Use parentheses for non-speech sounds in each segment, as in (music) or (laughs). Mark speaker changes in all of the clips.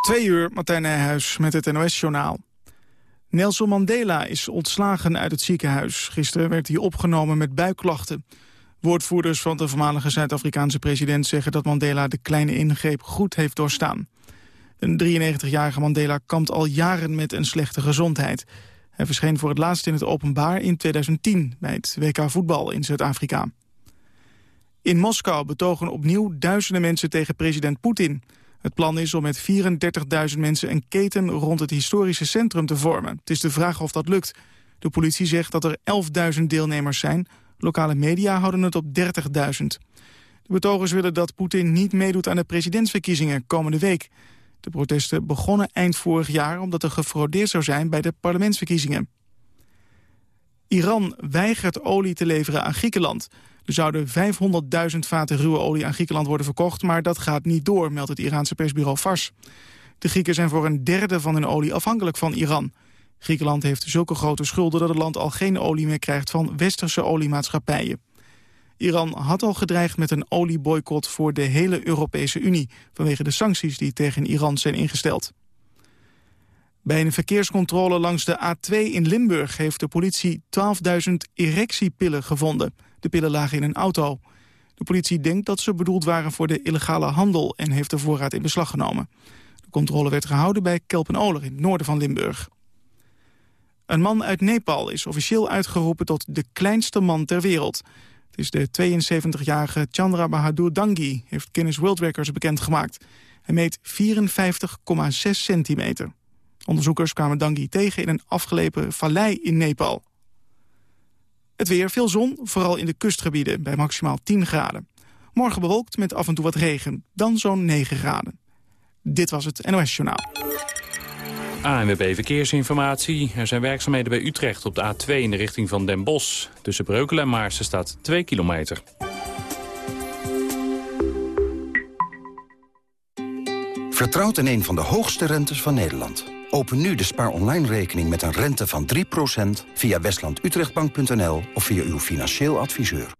Speaker 1: Twee uur, Martijn Nijhuis met het NOS-journaal. Nelson Mandela is ontslagen uit het ziekenhuis. Gisteren werd hij opgenomen met buikklachten. Woordvoerders van de voormalige Zuid-Afrikaanse president zeggen dat Mandela de kleine ingreep goed heeft doorstaan. De 93-jarige Mandela kampt al jaren met een slechte gezondheid. Hij verscheen voor het laatst in het openbaar in 2010 bij het WK voetbal in Zuid-Afrika. In Moskou betogen opnieuw duizenden mensen tegen president Poetin. Het plan is om met 34.000 mensen een keten rond het historische centrum te vormen. Het is de vraag of dat lukt. De politie zegt dat er 11.000 deelnemers zijn. Lokale media houden het op 30.000. De betogers willen dat Poetin niet meedoet aan de presidentsverkiezingen komende week. De protesten begonnen eind vorig jaar omdat er gefraudeerd zou zijn bij de parlementsverkiezingen. Iran weigert olie te leveren aan Griekenland. Er zouden 500.000 vaten ruwe olie aan Griekenland worden verkocht... maar dat gaat niet door, meldt het Iraanse persbureau Fars. De Grieken zijn voor een derde van hun olie afhankelijk van Iran. Griekenland heeft zulke grote schulden dat het land al geen olie meer krijgt... van westerse oliemaatschappijen. Iran had al gedreigd met een olieboycott voor de hele Europese Unie... vanwege de sancties die tegen Iran zijn ingesteld. Bij een verkeerscontrole langs de A2 in Limburg... heeft de politie 12.000 erectiepillen gevonden. De pillen lagen in een auto. De politie denkt dat ze bedoeld waren voor de illegale handel... en heeft de voorraad in beslag genomen. De controle werd gehouden bij Kelpenoler in het noorden van Limburg. Een man uit Nepal is officieel uitgeroepen tot de kleinste man ter wereld. Het is de 72-jarige Chandra Bahadur Dangi, heeft Guinness World Records bekendgemaakt. Hij meet 54,6 centimeter. Onderzoekers kwamen Dangi tegen in een afgelepen vallei in Nepal. Het weer, veel zon, vooral in de kustgebieden, bij maximaal 10 graden. Morgen bewolkt met af en toe wat regen, dan zo'n 9 graden. Dit was het NOS Journaal.
Speaker 2: ANWB Verkeersinformatie. Er zijn werkzaamheden bij Utrecht op de A2 in de richting van Den Bosch. Tussen Breukelen en Maarsen staat 2 kilometer.
Speaker 3: Vertrouwt in een van de hoogste rentes van Nederland. Open nu de spaar online rekening met een rente van 3% via westlandutrechtbank.nl of via uw financieel adviseur.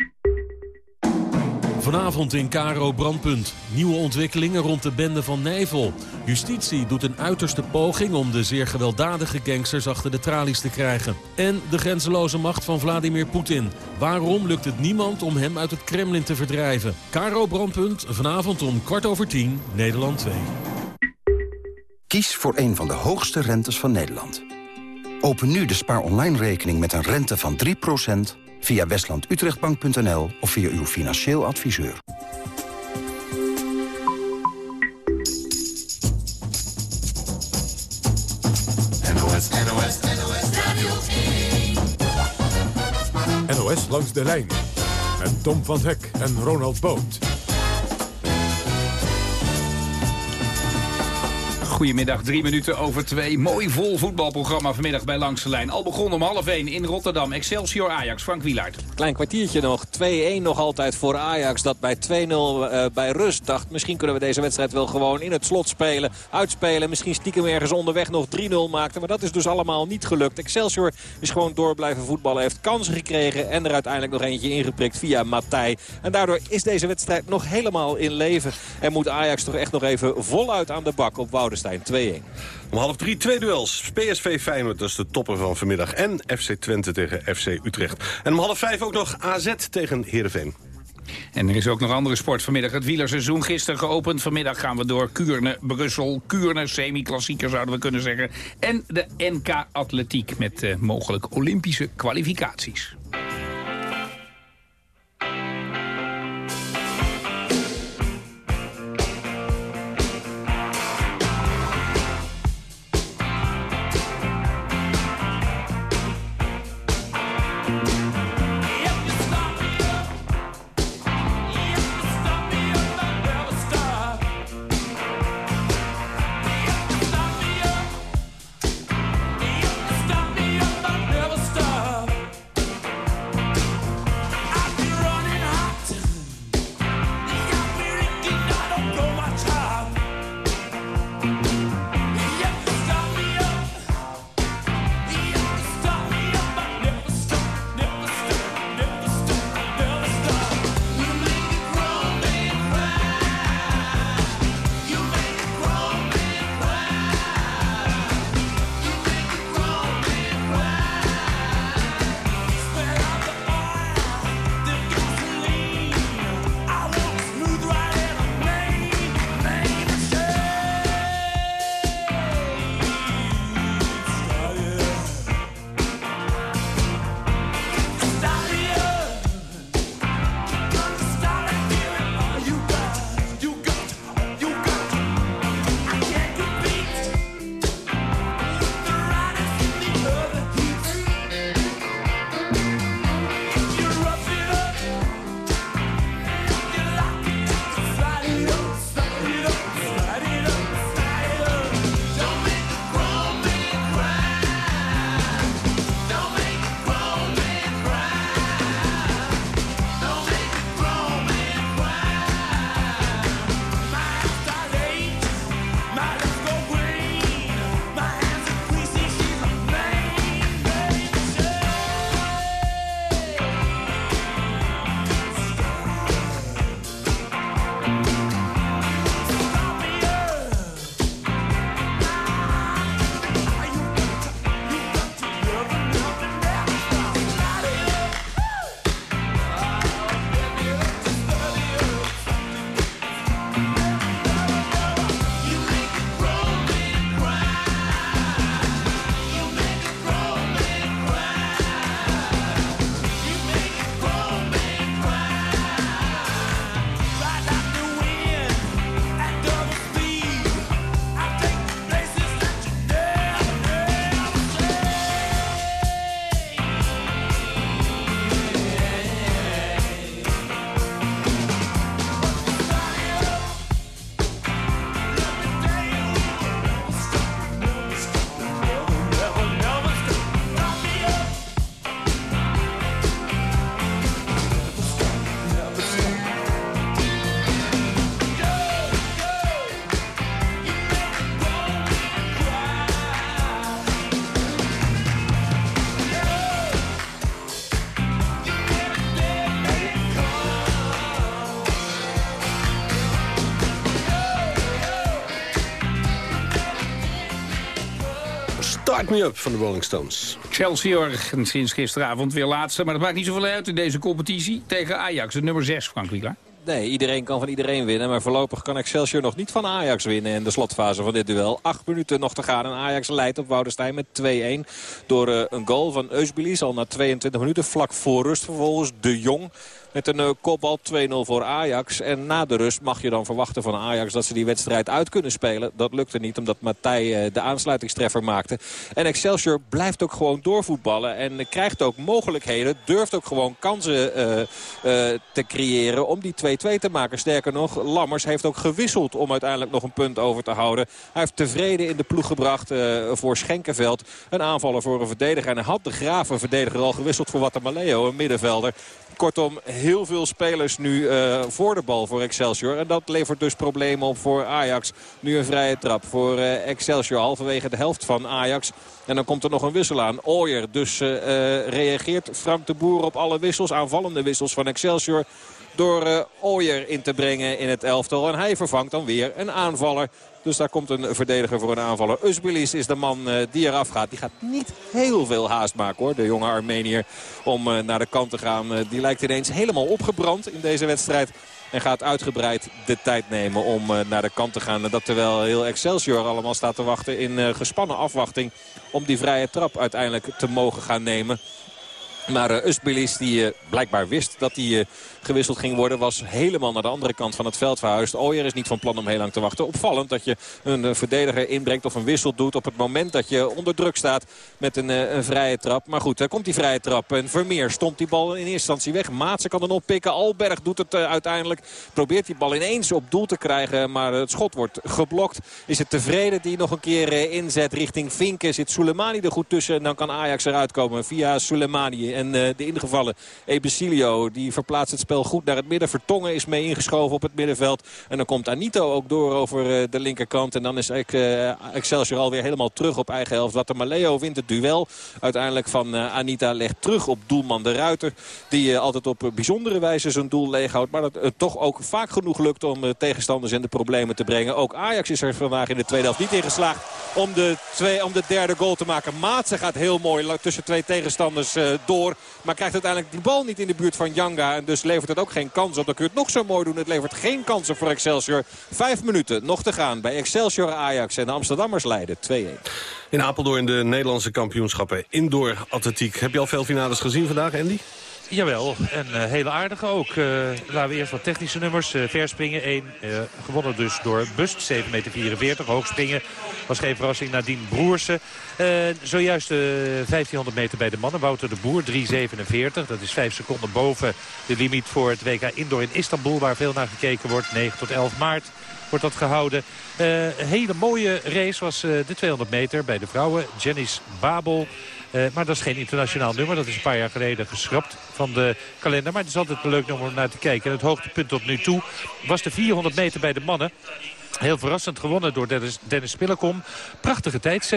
Speaker 4: Vanavond in Karo Brandpunt. Nieuwe ontwikkelingen rond de bende van Nijvel. Justitie doet een uiterste poging om de zeer gewelddadige gangsters achter de tralies te krijgen. En de grenzeloze macht van Vladimir Poetin. Waarom lukt het niemand om hem uit het Kremlin te verdrijven? Karo Brandpunt, vanavond om kwart over tien, Nederland 2.
Speaker 3: Kies voor een van de hoogste rentes van Nederland. Open nu de spaar online rekening met een rente van 3% via westlandutrechtbank.nl of via uw financieel adviseur.
Speaker 5: NOS, NOS, NOS Radio 1. NOS langs de lijn. Met Tom van Hek en Ronald Boot.
Speaker 6: Goedemiddag, drie minuten over twee. Mooi vol voetbalprogramma vanmiddag bij Langse Lijn. Al begon om half één in Rotterdam. Excelsior Ajax, Frank Wielaert.
Speaker 7: Klein kwartiertje nog. 2-1 nog altijd voor Ajax. Dat bij 2-0 uh, eh, bij rust dacht. Misschien kunnen we deze wedstrijd wel gewoon in het slot spelen. Uitspelen. Misschien stiekem ergens onderweg nog 3-0 maakten. Maar dat is dus allemaal niet gelukt. Excelsior is gewoon door blijven voetballen. Heeft kansen gekregen. En er uiteindelijk nog eentje ingeprikt via Matthij. En daardoor is deze wedstrijd nog helemaal in leven. En moet Ajax toch echt nog even voluit aan de bak op Woudenstein. 2-1.
Speaker 8: Om half drie twee duels. PSV Feyenoord, dat is de topper van vanmiddag. En FC Twente tegen FC Utrecht. En om half vijf ook nog AZ tegen Heerenveen.
Speaker 6: En er is ook nog andere sport vanmiddag. Het wielerseizoen gisteren geopend. Vanmiddag gaan we door Kuurne, Brussel. Kuurne, semi-klassieker zouden we kunnen zeggen. En de NK Atletiek met uh, mogelijk Olympische kwalificaties.
Speaker 8: Start Me Up van de Rolling Stones.
Speaker 6: Chelsea sinds gisteravond weer laatste. Maar dat maakt niet zoveel uit in deze competitie. Tegen Ajax, de nummer 6, Frank Wieler.
Speaker 7: Nee, iedereen kan van iedereen winnen. Maar voorlopig kan Excelsior nog niet van Ajax winnen in de slotfase van dit duel. Acht minuten nog te gaan en Ajax leidt op Woudenstein met 2-1. Door uh, een goal van Eusbilis al na 22 minuten vlak voor rust. Vervolgens De Jong met een uh, kopbal 2-0 voor Ajax. En na de rust mag je dan verwachten van Ajax dat ze die wedstrijd uit kunnen spelen. Dat lukte niet omdat Matthij uh, de aansluitingstreffer maakte. En Excelsior blijft ook gewoon doorvoetballen. En krijgt ook mogelijkheden. Durft ook gewoon kansen uh, te creëren om die 2-2 te maken. Sterker nog, Lammers heeft ook gewisseld om uiteindelijk nog een punt over te houden. Hij heeft tevreden in de ploeg gebracht voor Schenkenveld. Een aanvaller voor een verdediger. En hij had de Graven verdediger al gewisseld voor Watamaleo, een middenvelder. Kortom, heel veel spelers nu uh, voor de bal voor Excelsior. En dat levert dus problemen op voor Ajax. Nu een vrije trap voor uh, Excelsior halverwege de helft van Ajax. En dan komt er nog een wissel aan. Ooyer dus uh, reageert Frank de Boer op alle wissels. Aanvallende wissels van Excelsior door uh, Ooyer in te brengen in het elftal. En hij vervangt dan weer een aanvaller. Dus daar komt een verdediger voor een aanvaller. Usbilis is de man uh, die eraf gaat. Die gaat niet heel veel haast maken hoor, de jonge Armenier. Om uh, naar de kant te gaan. Die lijkt ineens helemaal opgebrand in deze wedstrijd. En gaat uitgebreid de tijd nemen om naar de kant te gaan. En dat terwijl heel Excelsior allemaal staat te wachten in gespannen afwachting. Om die vrije trap uiteindelijk te mogen gaan nemen. Maar uh, Usbilis, die uh, blijkbaar wist dat hij uh, gewisseld ging worden... was helemaal naar de andere kant van het veld verhuisd. Ooyer is niet van plan om heel lang te wachten. Opvallend dat je een verdediger inbrengt of een wissel doet... op het moment dat je onder druk staat met een, een vrije trap. Maar goed, daar komt die vrije trap. En Vermeer stond die bal in eerste instantie weg. Maatsen kan dan oppikken. Alberg doet het uiteindelijk. Probeert die bal ineens op doel te krijgen. Maar het schot wordt geblokt. Is het tevreden die nog een keer inzet richting Vinken. Zit Soleimani er goed tussen. En dan kan Ajax eruit komen via Soleimani. En uh, de ingevallen Ebesilio die verplaatst het spel goed naar het midden. Vertongen is mee ingeschoven op het middenveld. En dan komt Anito ook door over uh, de linkerkant. En dan is uh, Excelsior alweer helemaal terug op eigen helft. Watamaleo wint het duel. Uiteindelijk van Anita legt terug op doelman de Ruiter. Die altijd op bijzondere wijze zijn doel leeghoudt. Maar dat het toch ook vaak genoeg lukt om tegenstanders in de problemen te brengen. Ook Ajax is er vandaag in de tweede helft niet in geslaagd om de, twee, om de derde goal te maken. Maatse gaat heel mooi tussen twee tegenstanders door. Maar krijgt uiteindelijk die bal niet in de buurt van Janga. En dus levert het ook geen kans op. Dan kun je het nog zo mooi doen. Het levert geen kansen voor Excelsior. Vijf minuten nog te gaan bij Excelsior Ajax. En de Amsterdammers leiden 2-1.
Speaker 8: In Apeldoorn de Nederlandse kampioenschappen indoor atletiek. Heb je al veel finales gezien vandaag, Andy?
Speaker 9: Jawel, en uh, hele aardige ook. Uh, laten we eerst wat technische nummers. Uh, verspringen 1, gewonnen dus door Bust, 7,44 meter. Hoogspringen was geen verrassing, Nadine Broersen. zojuist 1500 meter bij de mannen. Wouter de Boer, 3,47. Dat is 5 seconden boven de limiet voor het WK Indoor in Istanbul... waar veel naar gekeken wordt, 9 tot 11 maart wordt dat gehouden. Een hele mooie race was de 200 meter bij de vrouwen. Janice Babel. Uh, maar dat is geen internationaal nummer. Dat is een paar jaar geleden geschrapt van de kalender. Maar het is altijd een leuk nummer om naar te kijken. En het hoogtepunt tot nu toe was de 400 meter bij de mannen. Heel verrassend gewonnen door Dennis, Dennis. Prachtige tijd, 46-97.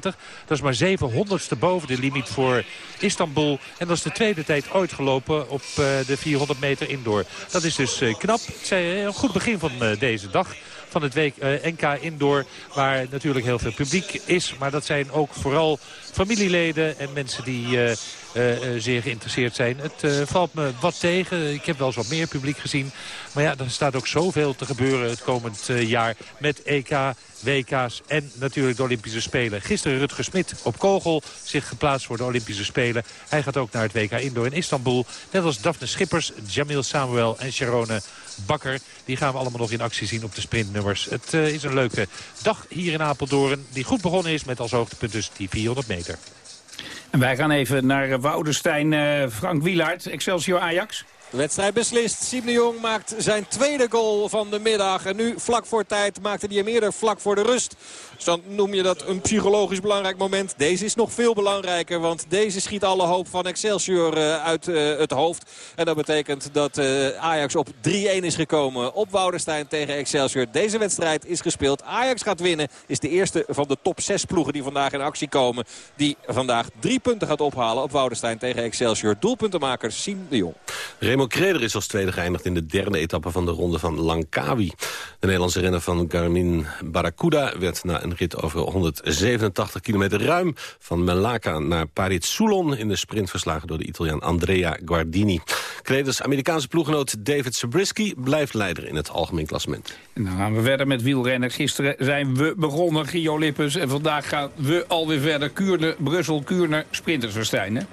Speaker 9: Dat is maar 700ste boven de limiet voor Istanbul. En dat is de tweede tijd ooit gelopen op uh, de 400 meter indoor. Dat is dus uh, knap. Het is een goed begin van deze dag van het week, uh, NK Indoor. Waar natuurlijk heel veel publiek is. Maar dat zijn ook vooral familieleden en mensen die uh, uh, zeer geïnteresseerd zijn. Het valt me wat tegen. Ik heb wel eens wat meer publiek gezien. Maar ja, er staat ook zoveel te gebeuren het komend jaar met EK, WK's en natuurlijk de Olympische Spelen. Gisteren Rutger Smit op kogel zich geplaatst voor de Olympische Spelen. Hij gaat ook naar het WK Indoor in Istanbul. Net als Daphne Schippers, Jamil Samuel en Sharone Bakker. Die gaan we allemaal nog in actie zien op de sprintnummers. Het uh, is een leuke dag hier in Apeldoorn. Die goed begonnen is met als hoogtepunt dus die 400 meter.
Speaker 6: En wij gaan even naar Woudenstein. Uh, Frank Wielaert, Excelsior Ajax.
Speaker 7: De wedstrijd beslist. Siem de Jong maakt zijn tweede goal van de middag. En nu vlak voor tijd maakte hij hem eerder vlak voor de rust. Dus dan noem je dat een psychologisch belangrijk moment. Deze is nog veel belangrijker. Want deze schiet alle hoop van Excelsior uh, uit uh, het hoofd. En dat betekent dat uh, Ajax op 3-1 is gekomen op Woudenstein tegen Excelsior. Deze wedstrijd is gespeeld. Ajax gaat winnen. Is de eerste van de top 6 ploegen die vandaag in actie komen. Die vandaag drie punten gaat ophalen op Woudenstein tegen Excelsior. Doelpuntenmaker Siem de Jong.
Speaker 8: Timo Kreder is als tweede geëindigd in de derde etappe van de ronde van Langkawi. De Nederlandse renner van Garmin Barracuda werd na een rit over 187 kilometer ruim van Melaka naar Paris Soulon in de sprint verslagen door de Italiaan Andrea Guardini. Kreders Amerikaanse ploeggenoot David Zabriskie blijft leider in het algemeen klassement.
Speaker 6: En dan gaan we verder met wielrennen. Gisteren zijn we begonnen, Gio Lippens. En vandaag gaan we alweer verder. Kuurne, Brussel, Kuurne, sprintersverstijn?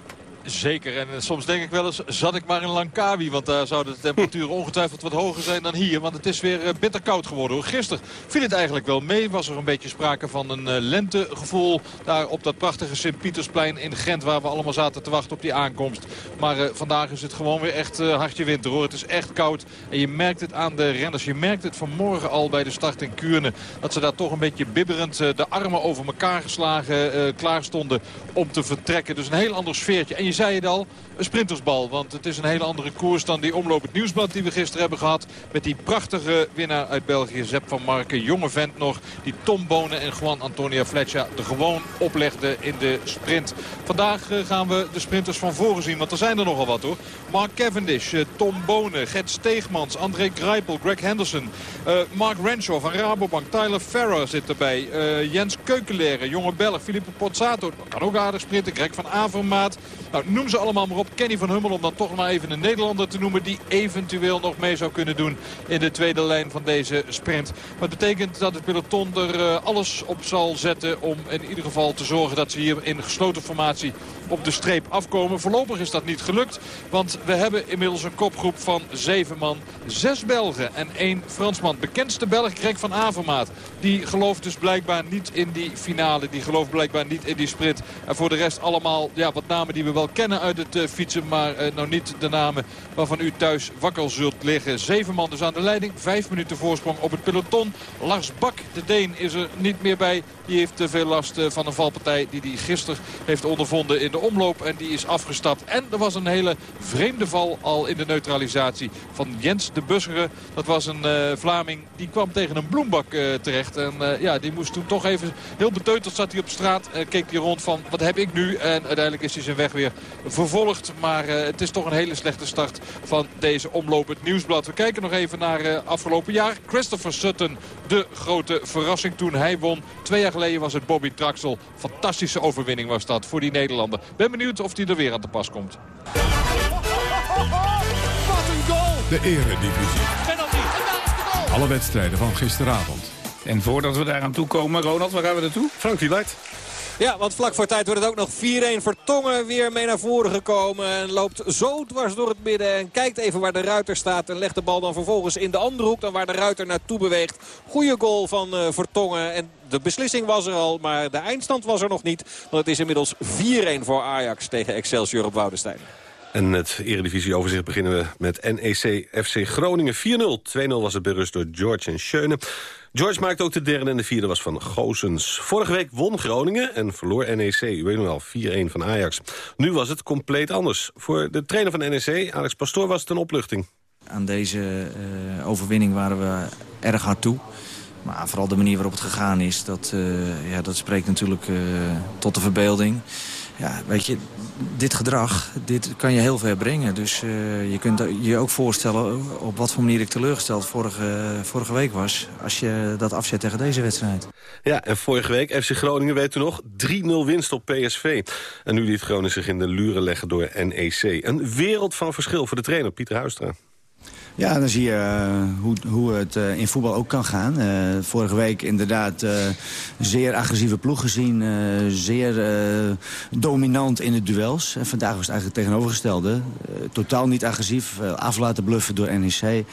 Speaker 10: Zeker. En eh, soms denk ik wel eens, zat ik maar in Langkawi. Want daar zouden de temperaturen ongetwijfeld wat hoger zijn dan hier. Want het is weer eh, bitter koud geworden. Gisteren viel het eigenlijk wel mee. Was er een beetje sprake van een uh, lentegevoel. Daar op dat prachtige Sint-Pietersplein in Gent. Waar we allemaal zaten te wachten op die aankomst. Maar vandaag is het gewoon weer echt hartje winter hoor. Het is echt koud. En je merkt het aan de renners. Je merkt het vanmorgen al bij de start in Kuurne. Dat ze daar toch een beetje bibberend de armen over elkaar geslagen klaar stonden om te vertrekken. Dus een heel ander sfeertje. En je zei het al, een sprintersbal. Want het is een hele andere koers dan die omloop het nieuwsblad die we gisteren hebben gehad. Met die prachtige winnaar uit België, Zep van Marken. Jonge vent nog, die Tom Bonen en Juan Antonia Fletcher er gewoon oplegde in de sprint. Vandaag eh, gaan we de sprinters van voren zien, want er zijn er nogal wat hoor. Mark Cavendish, eh, Tom Bonen, Gert Steegmans, André Greipel, Greg Henderson. Uh, Mark Renshaw van Rabobank, Tyler Farrer zit erbij. Jens Keukenleren, jonge Belg, Filippo Pozzato, kan ook aardig sprinten. Greg van Avermaat. Nou, noem ze allemaal maar op. Kenny van Hummel om dan toch maar even een Nederlander te noemen... die eventueel nog mee zou kunnen doen in de tweede lijn van deze sprint. Wat betekent dat het peloton er uh, alles op zal zetten... om in ieder geval te zorgen dat ze hier in gesloten formatie op de streep afkomen. Voorlopig is dat niet gelukt, want we hebben inmiddels een kopgroep van zeven man. Zes Belgen en één Fransman. Bekendste Belg Greg van Avermaat. Die gelooft dus blijkbaar niet in die finale. Die gelooft blijkbaar niet in die sprint. En voor de rest allemaal ja, wat namen die we wel kennen uit het uh, fietsen. Maar uh, nou niet de namen waarvan u thuis wakker zult liggen. Zeven man dus aan de leiding. Vijf minuten voorsprong op het peloton. Lars Bak, de Deen, is er niet meer bij. Die heeft te veel last uh, van een valpartij die hij gisteren heeft ondervonden in de omloop. En die is afgestapt. En er was een hele vreemde val al in de neutralisatie van Jens de Busseren. Dat was een uh, Vlaming. Die kwam tegen een bloembak terecht. En ja, die moest toen toch even heel beteuterd zat hij op straat. keek hij rond van wat heb ik nu? En uiteindelijk is hij zijn weg weer vervolgd. Maar het is toch een hele slechte start van deze omloop. Het nieuwsblad. We kijken nog even naar afgelopen jaar. Christopher Sutton, de grote verrassing toen hij won. Twee jaar geleden was het Bobby Traxel. Fantastische overwinning was dat voor die Nederlander. Ben benieuwd of hij er weer aan te pas komt.
Speaker 11: Wat een goal! De eredivisie. Alle wedstrijden van gisteravond.
Speaker 6: En voordat we daar aan toe komen, Ronald, waar gaan we naartoe?
Speaker 8: Frankie Leidt.
Speaker 7: Ja, want vlak voor tijd wordt het ook nog 4-1. Vertongen weer mee naar voren gekomen. En loopt zo dwars door het midden. En kijkt even waar de ruiter staat. En legt de bal dan vervolgens in de andere hoek. Dan waar de ruiter naartoe beweegt. Goeie goal van uh, Vertongen. En de beslissing was er al. Maar de eindstand was er nog niet. Want het is inmiddels 4-1 voor Ajax tegen Excelsior op Woudenstein.
Speaker 8: En het eredivisie-overzicht beginnen we met NEC FC Groningen 4-0. 2-0 was het bij rust door George en Schöne. George maakte ook de derde en de vierde was van Goosens. Vorige week won Groningen en verloor NEC, u weet nog wel, 4-1 van Ajax. Nu was het compleet anders. Voor de trainer van NEC, Alex Pastoor, was het een opluchting.
Speaker 12: Aan deze uh, overwinning waren we erg hard toe. Maar vooral de manier waarop het gegaan is, dat, uh, ja, dat spreekt natuurlijk uh, tot de verbeelding. Ja, weet je, dit gedrag, dit kan je heel ver brengen. Dus uh, je kunt je ook voorstellen op wat voor manier ik teleurgesteld vorige, vorige week was... als je dat afzet tegen deze wedstrijd.
Speaker 8: Ja, en vorige week, FC Groningen weet u nog, 3-0 winst op PSV. En nu liet Groningen zich in de luren leggen door NEC. Een wereld van verschil voor de trainer, Pieter Huistra.
Speaker 13: Ja, dan zie je uh, hoe, hoe het uh, in voetbal ook kan gaan. Uh, vorige week inderdaad zeer agressieve ploeg gezien. zeer dominant in de duels. En vandaag was het eigenlijk het tegenovergestelde. totaal niet agressief. af laten bluffen door NEC.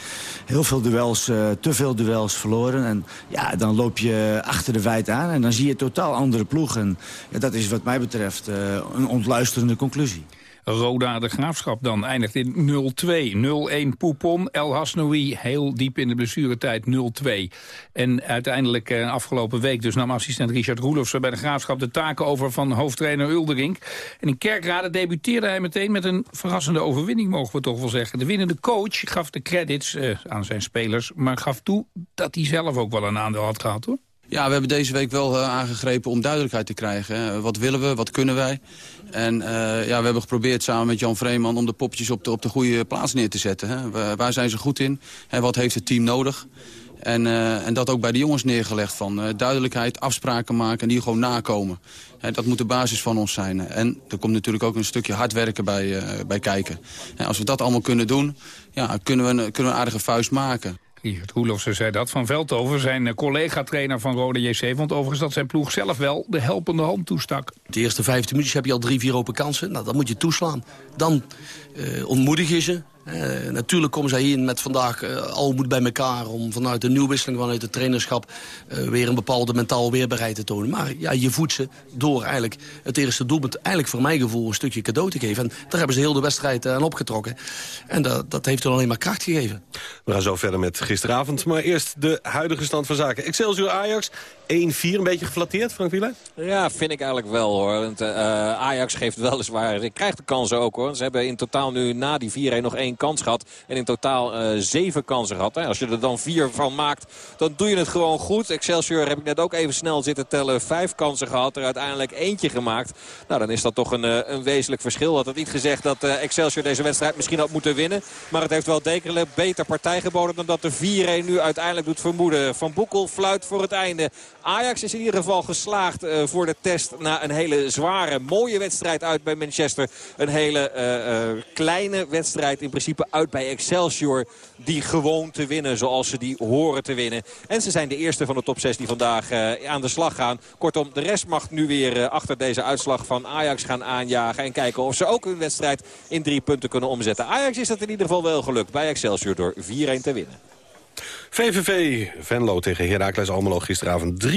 Speaker 13: Heel veel duels, te veel duels verloren. En ja, dan loop je achter de wijd aan. En dan zie je totaal andere ploeg. En ja, dat is wat mij betreft een ontluisterende conclusie.
Speaker 6: Roda de Graafschap dan eindigt in 0-2. 0-1 Poupon, El Hasnoui heel diep in de blessuretijd 0-2. En uiteindelijk eh, afgelopen week dus nam assistent Richard Roelofsen bij de Graafschap de taken over van hoofdtrainer Uldering. En in Kerkrade debuteerde hij meteen met een verrassende overwinning, mogen we toch wel zeggen. De winnende coach gaf de credits uh, aan zijn spelers, maar gaf toe dat hij zelf ook wel een aandeel had gehad hoor.
Speaker 14: Ja, we hebben deze week wel aangegrepen om duidelijkheid te krijgen. Wat willen we, wat kunnen wij? En ja, we hebben geprobeerd samen met Jan Vreeman om de poppetjes op de, op de goede plaats neer te zetten. Hè. Waar zijn ze goed in? En wat heeft het team nodig? En, uh, en dat ook bij de jongens neergelegd van duidelijkheid, afspraken maken en die gewoon nakomen. Dat moet de basis van ons zijn. En er komt natuurlijk ook een stukje hard werken bij, bij kijken. En als we dat allemaal kunnen doen, ja, kunnen, we kunnen we een aardige vuist maken.
Speaker 6: Richard Roelofsen zei dat. Van Veldhoven, zijn collega-trainer van Rode JC... vond overigens dat zijn ploeg zelf wel de helpende hand toestak.
Speaker 15: De eerste 15 minuutjes heb je al drie, vier open kansen. Nou, dan moet je toeslaan. Dan uh, ontmoedig je ze. Uh, natuurlijk komen zij hier met vandaag uh, al moet bij elkaar... om vanuit de nieuwwisseling, vanuit het trainerschap... Uh, weer een bepaalde mentaal weerbaarheid te tonen. Maar ja, je voedt ze door eigenlijk het eerste doelpunt... eigenlijk voor mijn gevoel een stukje cadeau te geven. En daar hebben ze heel de wedstrijd aan opgetrokken. En dat, dat heeft er alleen maar kracht gegeven.
Speaker 8: We gaan zo verder met gisteravond. Maar eerst de huidige stand van zaken. Excelsior Ajax, 1-4, een beetje geflatteerd, Frank Wieler?
Speaker 7: Ja, vind ik eigenlijk wel, hoor. Want, Ajax geeft weliswaar... krijgt de kansen ook, hoor. Ze hebben in totaal nu na die 4-1 nog één kans gehad. En in totaal uh, zeven kansen gehad. Hè. Als je er dan vier van maakt, dan doe je het gewoon goed. Excelsior heb ik net ook even snel zitten tellen. Vijf kansen gehad, er uiteindelijk eentje gemaakt. Nou, dan is dat toch een, uh, een wezenlijk verschil. Had het niet gezegd dat uh, Excelsior deze wedstrijd misschien had moeten winnen. Maar het heeft wel dekelijk beter partij geboden dan dat de 4-1 nu uiteindelijk doet vermoeden. Van Boekel fluit voor het einde. Ajax is in ieder geval geslaagd uh, voor de test na een hele zware, mooie wedstrijd uit bij Manchester. Een hele uh, uh, kleine wedstrijd in principe uit bij Excelsior. Die gewoon te winnen zoals ze die horen te winnen. En ze zijn de eerste van de top 6 die vandaag aan de slag gaan. Kortom, de rest mag nu weer achter deze uitslag van Ajax gaan aanjagen. En kijken of ze ook hun wedstrijd in drie punten kunnen omzetten. Ajax is dat in ieder geval wel gelukt bij Excelsior door 4-1 te winnen.
Speaker 8: VVV Venlo tegen Heracles Almelo gisteravond 3-1.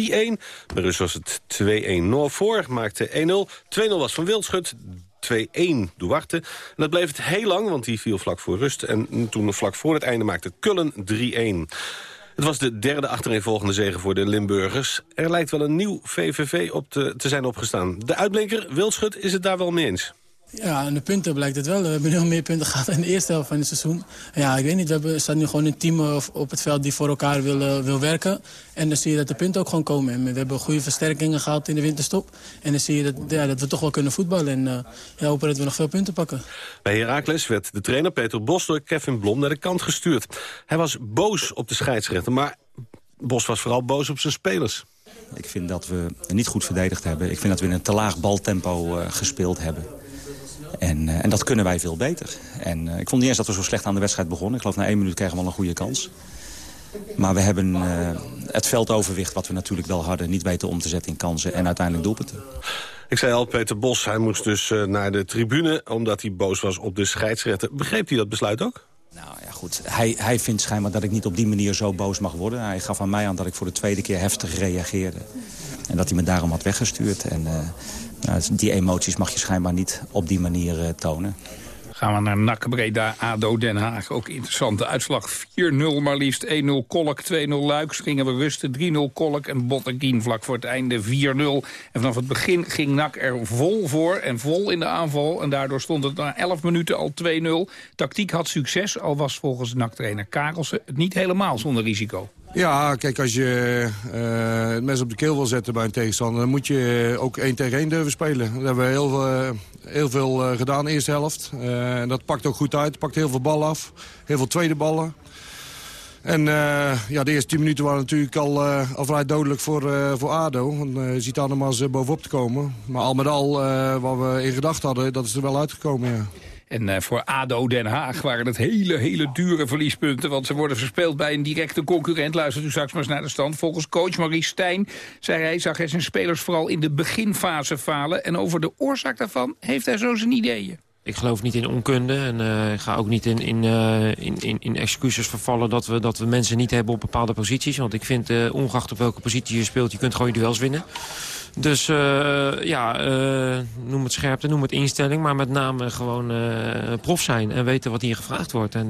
Speaker 8: Bij Rus was het 2-1 Noorvoor, maakte 1-0. 2-0 was van Wildschut, 2-1 Duarte. En dat bleef het heel lang, want die viel vlak voor rust. En toen vlak voor het einde maakte Kullen 3-1. Het was de derde achtereenvolgende zege voor de Limburgers. Er lijkt wel een nieuw VVV op te, te zijn opgestaan. De uitblinker Wildschut is het daar wel mee eens.
Speaker 16: Ja, aan de punten blijkt het wel. We hebben heel meer punten (laughs) gehad in de eerste helft van het seizoen. Ja, ik weet niet, we hebben, staat nu gewoon een team op het veld die voor elkaar wil, wil werken. En dan zie je dat de punten ook gewoon komen. En we hebben goede versterkingen gehad in de winterstop. En dan zie je dat, ja, dat we toch wel kunnen voetballen. En uh, ja, hopen dat we nog veel punten pakken.
Speaker 8: Bij Heracles werd de trainer Peter Bos door Kevin Blom naar de kant gestuurd. Hij was boos op de scheidsrechter, maar Bos was vooral boos op zijn spelers.
Speaker 17: Ik vind dat we niet goed verdedigd hebben. Ik vind dat we in een te laag baltempo uh, gespeeld hebben. En, uh, en dat kunnen wij veel beter. En uh, ik vond niet eens dat we zo slecht aan de wedstrijd begonnen. Ik geloof na één minuut kregen we al een goede kans. Maar we hebben uh, het veldoverwicht wat we natuurlijk wel hadden... niet weten om te zetten in kansen en uiteindelijk doelpunten.
Speaker 8: Ik zei al, Peter Bos, hij moest dus naar de tribune... omdat hij boos was op de scheidsrechter. Begreep hij dat besluit ook?
Speaker 17: Nou ja, goed. Hij, hij vindt schijnbaar dat ik niet op die manier zo boos mag worden. Hij gaf aan mij aan dat ik voor de tweede keer heftig reageerde. En dat hij me daarom had weggestuurd. En uh, nou, die emoties mag je schijnbaar niet op die manier uh, tonen.
Speaker 6: Gaan we naar NAC Breda, ADO Den Haag. Ook interessante uitslag. 4-0 maar liefst. 1-0 Kolk, 2-0 Luiks. Gingen we rusten. 3-0 Kolk en Botteguin vlak voor het einde 4-0. En vanaf het begin ging NAC er vol voor en vol in de aanval. En daardoor stond het na 11 minuten al 2-0. Tactiek had succes, al was volgens NAC-trainer Karelsen het niet helemaal zonder risico.
Speaker 11: Ja, kijk, als je uh, het mes op de keel wil zetten bij een tegenstander... dan moet je ook één tegen één durven spelen. Dat hebben we heel, uh, heel veel uh, gedaan eerste helft. En dat pakt ook goed uit. Pakt heel veel ballen af. Heel veel tweede ballen. En ja, de eerste tien minuten waren natuurlijk al, al vrij dodelijk voor, voor ADO. Want, je ziet eens bovenop te komen. Maar al met al, wat we in gedachten hadden, dat is er wel uitgekomen, ja.
Speaker 6: En uh, voor ADO Den Haag waren het hele, hele dure verliespunten. Want ze worden verspeeld bij een directe concurrent. Luistert u straks maar eens naar de stand. Volgens coach Maurice Stijn, zei hij, zag hij zijn spelers vooral in de beginfase falen. En over de oorzaak daarvan heeft hij zo zijn ideeën.
Speaker 18: Ik geloof niet in onkunde en uh, ik ga ook niet in, uh, in, in, in, excuses vervallen dat we, dat we mensen niet hebben op bepaalde posities. Want ik vind, ongeacht op welke positie je speelt, je kunt gewoon je duels winnen. Dus uh, ja, uh, noem het scherpte, noem het instelling. Maar met name gewoon uh, prof zijn en weten wat hier gevraagd wordt. En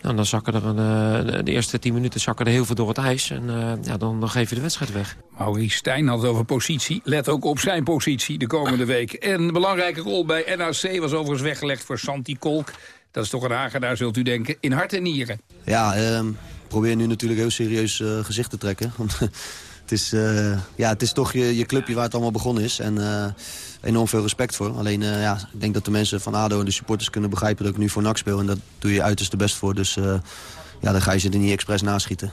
Speaker 18: nou, dan zakken er een, de eerste tien minuten zakken er heel veel door het ijs. En ja, dan, dan geef je de wedstrijd weg.
Speaker 6: Maurice Stijn had het over positie. Let ook op zijn positie de komende week. En een belangrijke rol bij NAC was overigens weggelegd voor Santi Kolk. Dat is toch een Hagenaar, zult u denken, in hart en nieren.
Speaker 19: Ja, uh, probeer nu natuurlijk heel serieus gezicht te trekken. (laughs) Het is, uh, ja, het is toch je, je clubje waar het allemaal begonnen is. En uh, enorm veel respect voor. Alleen uh, ja, ik denk dat de mensen van ADO en de supporters kunnen begrijpen... dat ik nu voor NAC speel. En dat doe je uiterst de best voor. Dus ja, dan ga je ze er niet expres naschieten.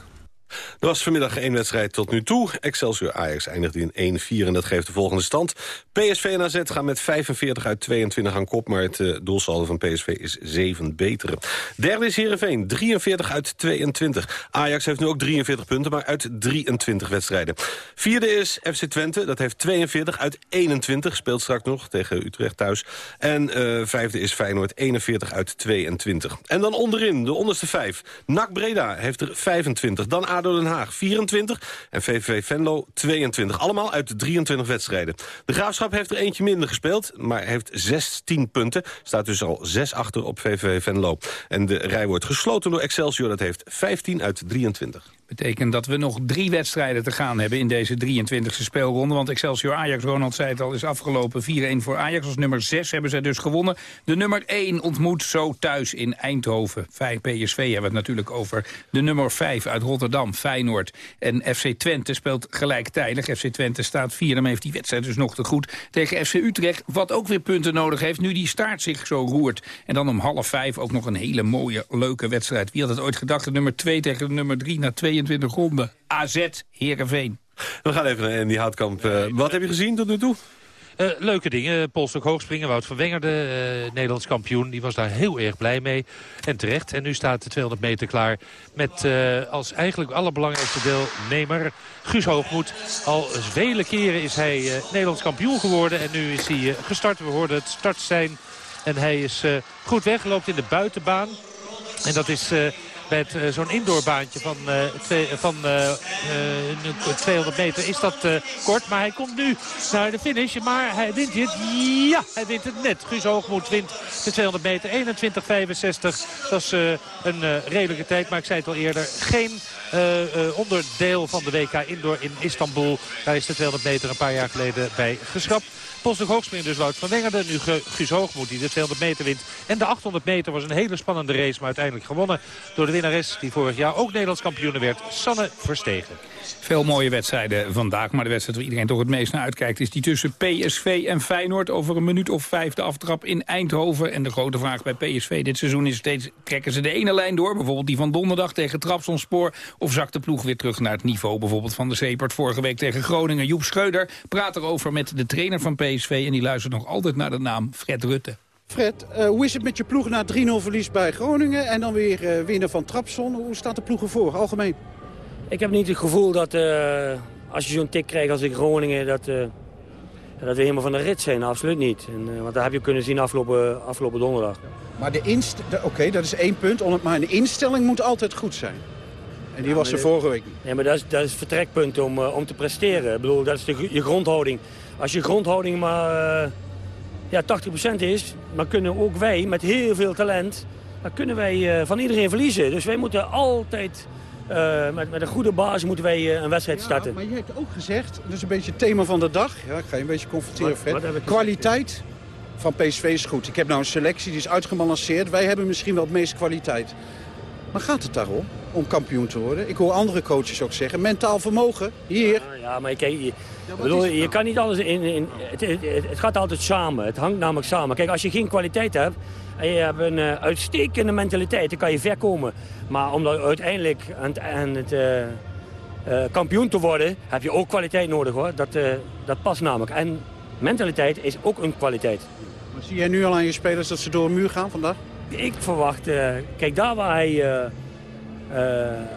Speaker 8: Er was vanmiddag één wedstrijd tot nu toe. Excelsior Ajax eindigde in 1-4 en dat geeft de volgende stand. PSV en AZ gaan met 45 uit 22 aan kop... maar het uh, doelsaldo van PSV is 7 betere. Derde is Heerenveen, 43 uit 22. Ajax heeft nu ook 43 punten, maar uit 23 wedstrijden. Vierde is FC Twente, dat heeft 42 uit 21. Speelt straks nog tegen Utrecht thuis. En uh, vijfde is Feyenoord, 41 uit 22. En dan onderin, de onderste vijf. NAC Breda heeft er 25. Dan ADO Den Haag 24 en VVV Venlo 22. Allemaal uit 23 wedstrijden. De Graafschap heeft er eentje minder gespeeld, maar heeft 16 punten. Staat dus al 6 achter op VVV Venlo. En de rij wordt gesloten door Excelsior, dat heeft 15 uit 23
Speaker 6: betekent dat we nog drie wedstrijden te gaan hebben in deze 23e speelronde. Want Excelsior Ajax, Ronald zei het al, is afgelopen 4-1 voor Ajax. Als nummer 6 hebben zij dus gewonnen. De nummer 1 ontmoet zo thuis in Eindhoven. PSV hebben we het natuurlijk over de nummer 5 uit Rotterdam, Feyenoord. En FC Twente speelt gelijktijdig. FC Twente staat 4 en heeft die wedstrijd dus nog te goed tegen FC Utrecht. Wat ook weer punten nodig heeft nu die staart zich zo roert. En dan om half 5 ook nog een hele mooie, leuke wedstrijd. Wie had het ooit gedacht? De nummer 2 tegen de nummer 3 na 2 22 ronden. AZ, Heerenveen.
Speaker 8: We gaan even naar die Houtkamp. Uh, wat heb je gezien tot nu toe?
Speaker 9: Uh, leuke dingen. Polstok hoogspringen. Wout van Wenger, de uh, Nederlands kampioen. Die was daar heel erg blij mee. En terecht. En nu staat de 200 meter klaar. Met uh, als eigenlijk allerbelangrijkste deelnemer Guus Hoogmoed. Al vele keren is hij Nederlands kampioen geworden. En nu is hij gestart. We hoorden het start zijn. En hij is goed weg. Loopt in de buitenbaan. En dat is met uh, zo'n indoorbaantje van, twee, van uh, 200 meter is dat kort. Maar hij komt nu naar de finish. Maar hij wint het. Ja, hij wint het net. Guus Hoogmoed wint de 200 meter. 21.65. Dat is een redelijke tijd. Maar ik zei het al eerder. Geen onderdeel van de WK Indoor in Istanbul. Daar is de 200 meter een paar jaar geleden bij geschrapt. Postig hoogspringen dus Wout van Wengerden. Nu Guus Hoogmoed die de 200 meter wint. En de 800 meter was een hele spannende race. Maar uiteindelijk gewonnen door de die vorig jaar ook Nederlands kampioen werd. Sanne Verstegen.
Speaker 6: Veel mooie wedstrijden vandaag. Maar de wedstrijd waar iedereen toch het meest naar uitkijkt... is die tussen PSV en Feyenoord. Over een minuut of vijf de aftrap in Eindhoven. En de grote vraag bij PSV dit seizoen is steeds... trekken ze de ene lijn door, bijvoorbeeld die van donderdag tegen Trabzonspoor... of zakt de ploeg weer terug naar het niveau bijvoorbeeld van de Zeepert... vorige week tegen Groningen. Joep Schreuder praat erover met de trainer van PSV... en die luistert nog altijd naar de naam Fred Rutte.
Speaker 20: Fred, uh, hoe is het met je ploeg na 3-0 verlies bij Groningen... en dan weer uh, winnen van Trapson? Hoe staat de ploeg ervoor, algemeen?
Speaker 21: Ik heb niet het gevoel dat uh, als je zo'n tik krijgt als in Groningen... Dat, dat we helemaal van de rit zijn, absoluut niet. En, want dat heb je kunnen zien afgelopen, afgelopen donderdag.
Speaker 20: Maar de inst oké, dat is één punt. Maar de instelling moet altijd goed zijn. En die ja, was er vorige week niet.
Speaker 21: Nee, maar dat is, dat is het vertrekpunt om, om te presteren. Ik bedoel, dat is de, je grondhouding. Als je grondhouding maar ja, 80% is, dan kunnen ook wij met heel veel talent... dan kunnen wij van iedereen verliezen. Dus wij moeten altijd uh, met, met, een goede basis moeten wij uh, een wedstrijd starten.
Speaker 20: Maar je hebt ook gezegd, dat is een beetje het thema van de dag. Ja, ik ga je een beetje confronteren, Fred. kwaliteit van PSV is goed. Ik heb nou een selectie, die is uitgebalanceerd. Wij hebben misschien wel het meeste kwaliteit. Maar gaat het daarom, om kampioen te worden? Ik hoor andere coaches ook zeggen, mentaal vermogen, hier.
Speaker 21: Ja, ja maar kijk, je, bedoel, je kan niet alles in... in het, het, het gaat altijd samen, het hangt namelijk samen. Kijk, als je geen kwaliteit hebt, en je hebt een uh, uitstekende mentaliteit, dan kan je ver komen. Maar om uiteindelijk aan het, aan het uh, uh, kampioen te worden, heb je ook kwaliteit nodig hoor. Dat, dat past namelijk. En mentaliteit is ook een kwaliteit.
Speaker 20: Maar zie jij nu al aan je spelers dat ze door een muur gaan vandaag?
Speaker 21: Ik verwacht, kijk daar waar hij,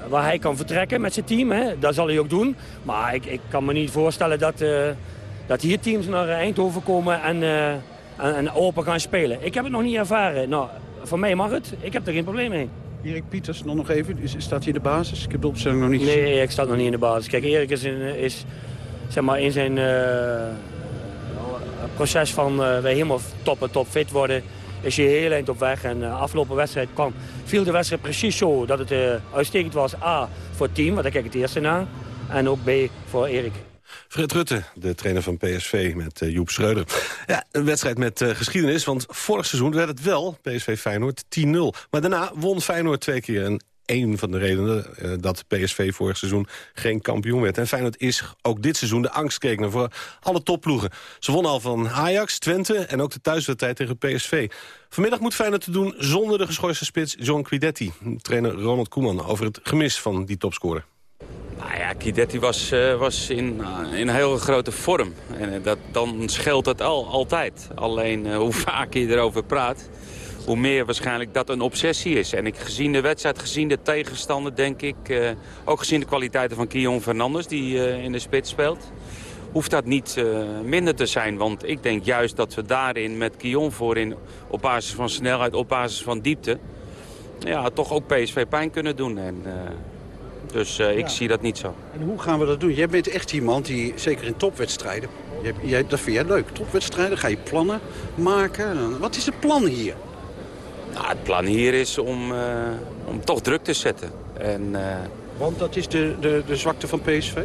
Speaker 21: waar hij kan vertrekken met zijn team, hè, dat zal hij ook doen. Maar ik, ik kan me niet voorstellen dat, dat hier teams naar Eindhoven komen en en, open gaan spelen. Ik heb het nog niet ervaren. Nou, voor mij mag het. Ik heb er geen probleem mee.
Speaker 20: Erik Pieters, nog, nog even. Staat hij in de basis? Ik heb de opstelling nog niet gezien.
Speaker 21: Nee, ik sta nog niet in de basis. Kijk, Erik is in, is, zeg maar, in zijn proces van weer helemaal top en top fit worden... is hij heel eind op weg. En uh, afgelopen wedstrijd kwam, viel de wedstrijd precies zo dat het uitstekend was. A, voor het team, want daar kijk ik het eerste naar. En ook B, voor Erik.
Speaker 8: Fred Rutte, de trainer van PSV met uh, Joep Schreuder. Ja, een wedstrijd met geschiedenis, want vorig seizoen werd het wel, PSV Feyenoord, 10-0. Maar daarna won Feyenoord twee keer. En één van de redenen eh, dat PSV vorig seizoen geen kampioen werd. En Feyenoord is ook dit seizoen de angstkrekener voor alle topploegen. Ze wonnen al van Ajax, Twente en ook de thuiswedstrijd tegen PSV. Vanmiddag moet Feyenoord te doen zonder de geschorste spits John Quidetti. Trainer Ronald Koeman over het gemis van die topscorer.
Speaker 22: Nou ja, Quidetti was, uh, was in, uh, in een heel grote vorm. En dat, dan scheelt het al, altijd. Alleen uh, hoe vaak je erover praat hoe meer waarschijnlijk dat een obsessie is. En ik, gezien de wedstrijd, gezien de tegenstander, denk ik... Uh, ook gezien de kwaliteiten van Kion Fernandes, die uh, in de spits speelt... hoeft dat niet uh, minder te zijn. Want ik denk juist dat we daarin met Kion voorin... op basis van snelheid, op basis van diepte... ja, toch ook PSV pijn kunnen doen. En, dus ik ja. zie dat niet zo.
Speaker 20: En hoe gaan we dat doen? Jij bent echt iemand die, zeker in topwedstrijden... Jij, jij, dat vind jij leuk. Topwedstrijden, ga je plannen maken. Wat is het plan hier?
Speaker 22: Nou, het plan hier is om, uh, om toch druk te zetten. En, uh,
Speaker 20: Want dat is de, de, de zwakte van PSV?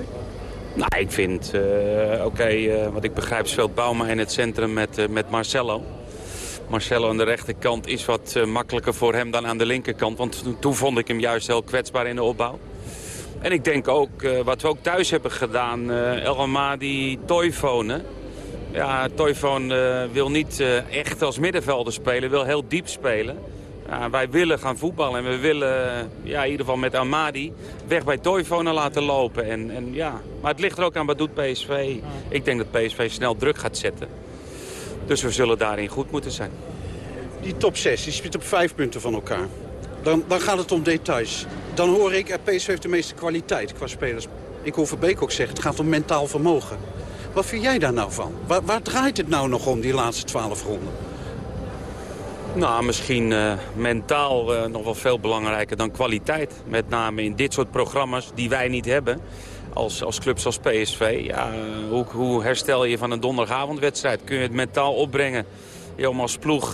Speaker 22: Nou, ik vind, uh, oké, okay, wat ik begrijp speelt Bauma in het centrum met, met Marcelo. Marcelo aan de rechterkant is wat makkelijker voor hem dan aan de linkerkant. Want toen vond ik hem juist heel kwetsbaar in de opbouw. En ik denk ook, wat we ook thuis hebben gedaan, El Amadi, Toyfone... Ja, Toyfone uh, wil niet uh, echt als middenvelder spelen, wil heel diep spelen. Ja, wij willen gaan voetballen en we willen ja, in ieder geval met Amadi weg bij Toyfone laten lopen. En, en, ja. Maar het ligt er ook aan wat doet PSV. Ik denk dat PSV snel druk gaat zetten. Dus we zullen daarin goed moeten zijn.
Speaker 20: Die top 6, die zit op vijf punten van elkaar. Dan, dan gaat het om details. Dan hoor ik, PSV heeft de meeste kwaliteit qua spelers. Ik hoor Verbeek ook zeggen, het gaat om mentaal vermogen. Wat vind jij daar nou van? Waar, waar draait het nou nog om, die laatste twaalf ronden?
Speaker 22: Nou, misschien uh, mentaal uh, nog wel veel belangrijker dan kwaliteit. Met name in dit soort programma's die wij niet hebben. Als, als clubs als PSV. Ja, hoe, hoe herstel je van een donderdagavondwedstrijd? Kun je het mentaal opbrengen om als ploeg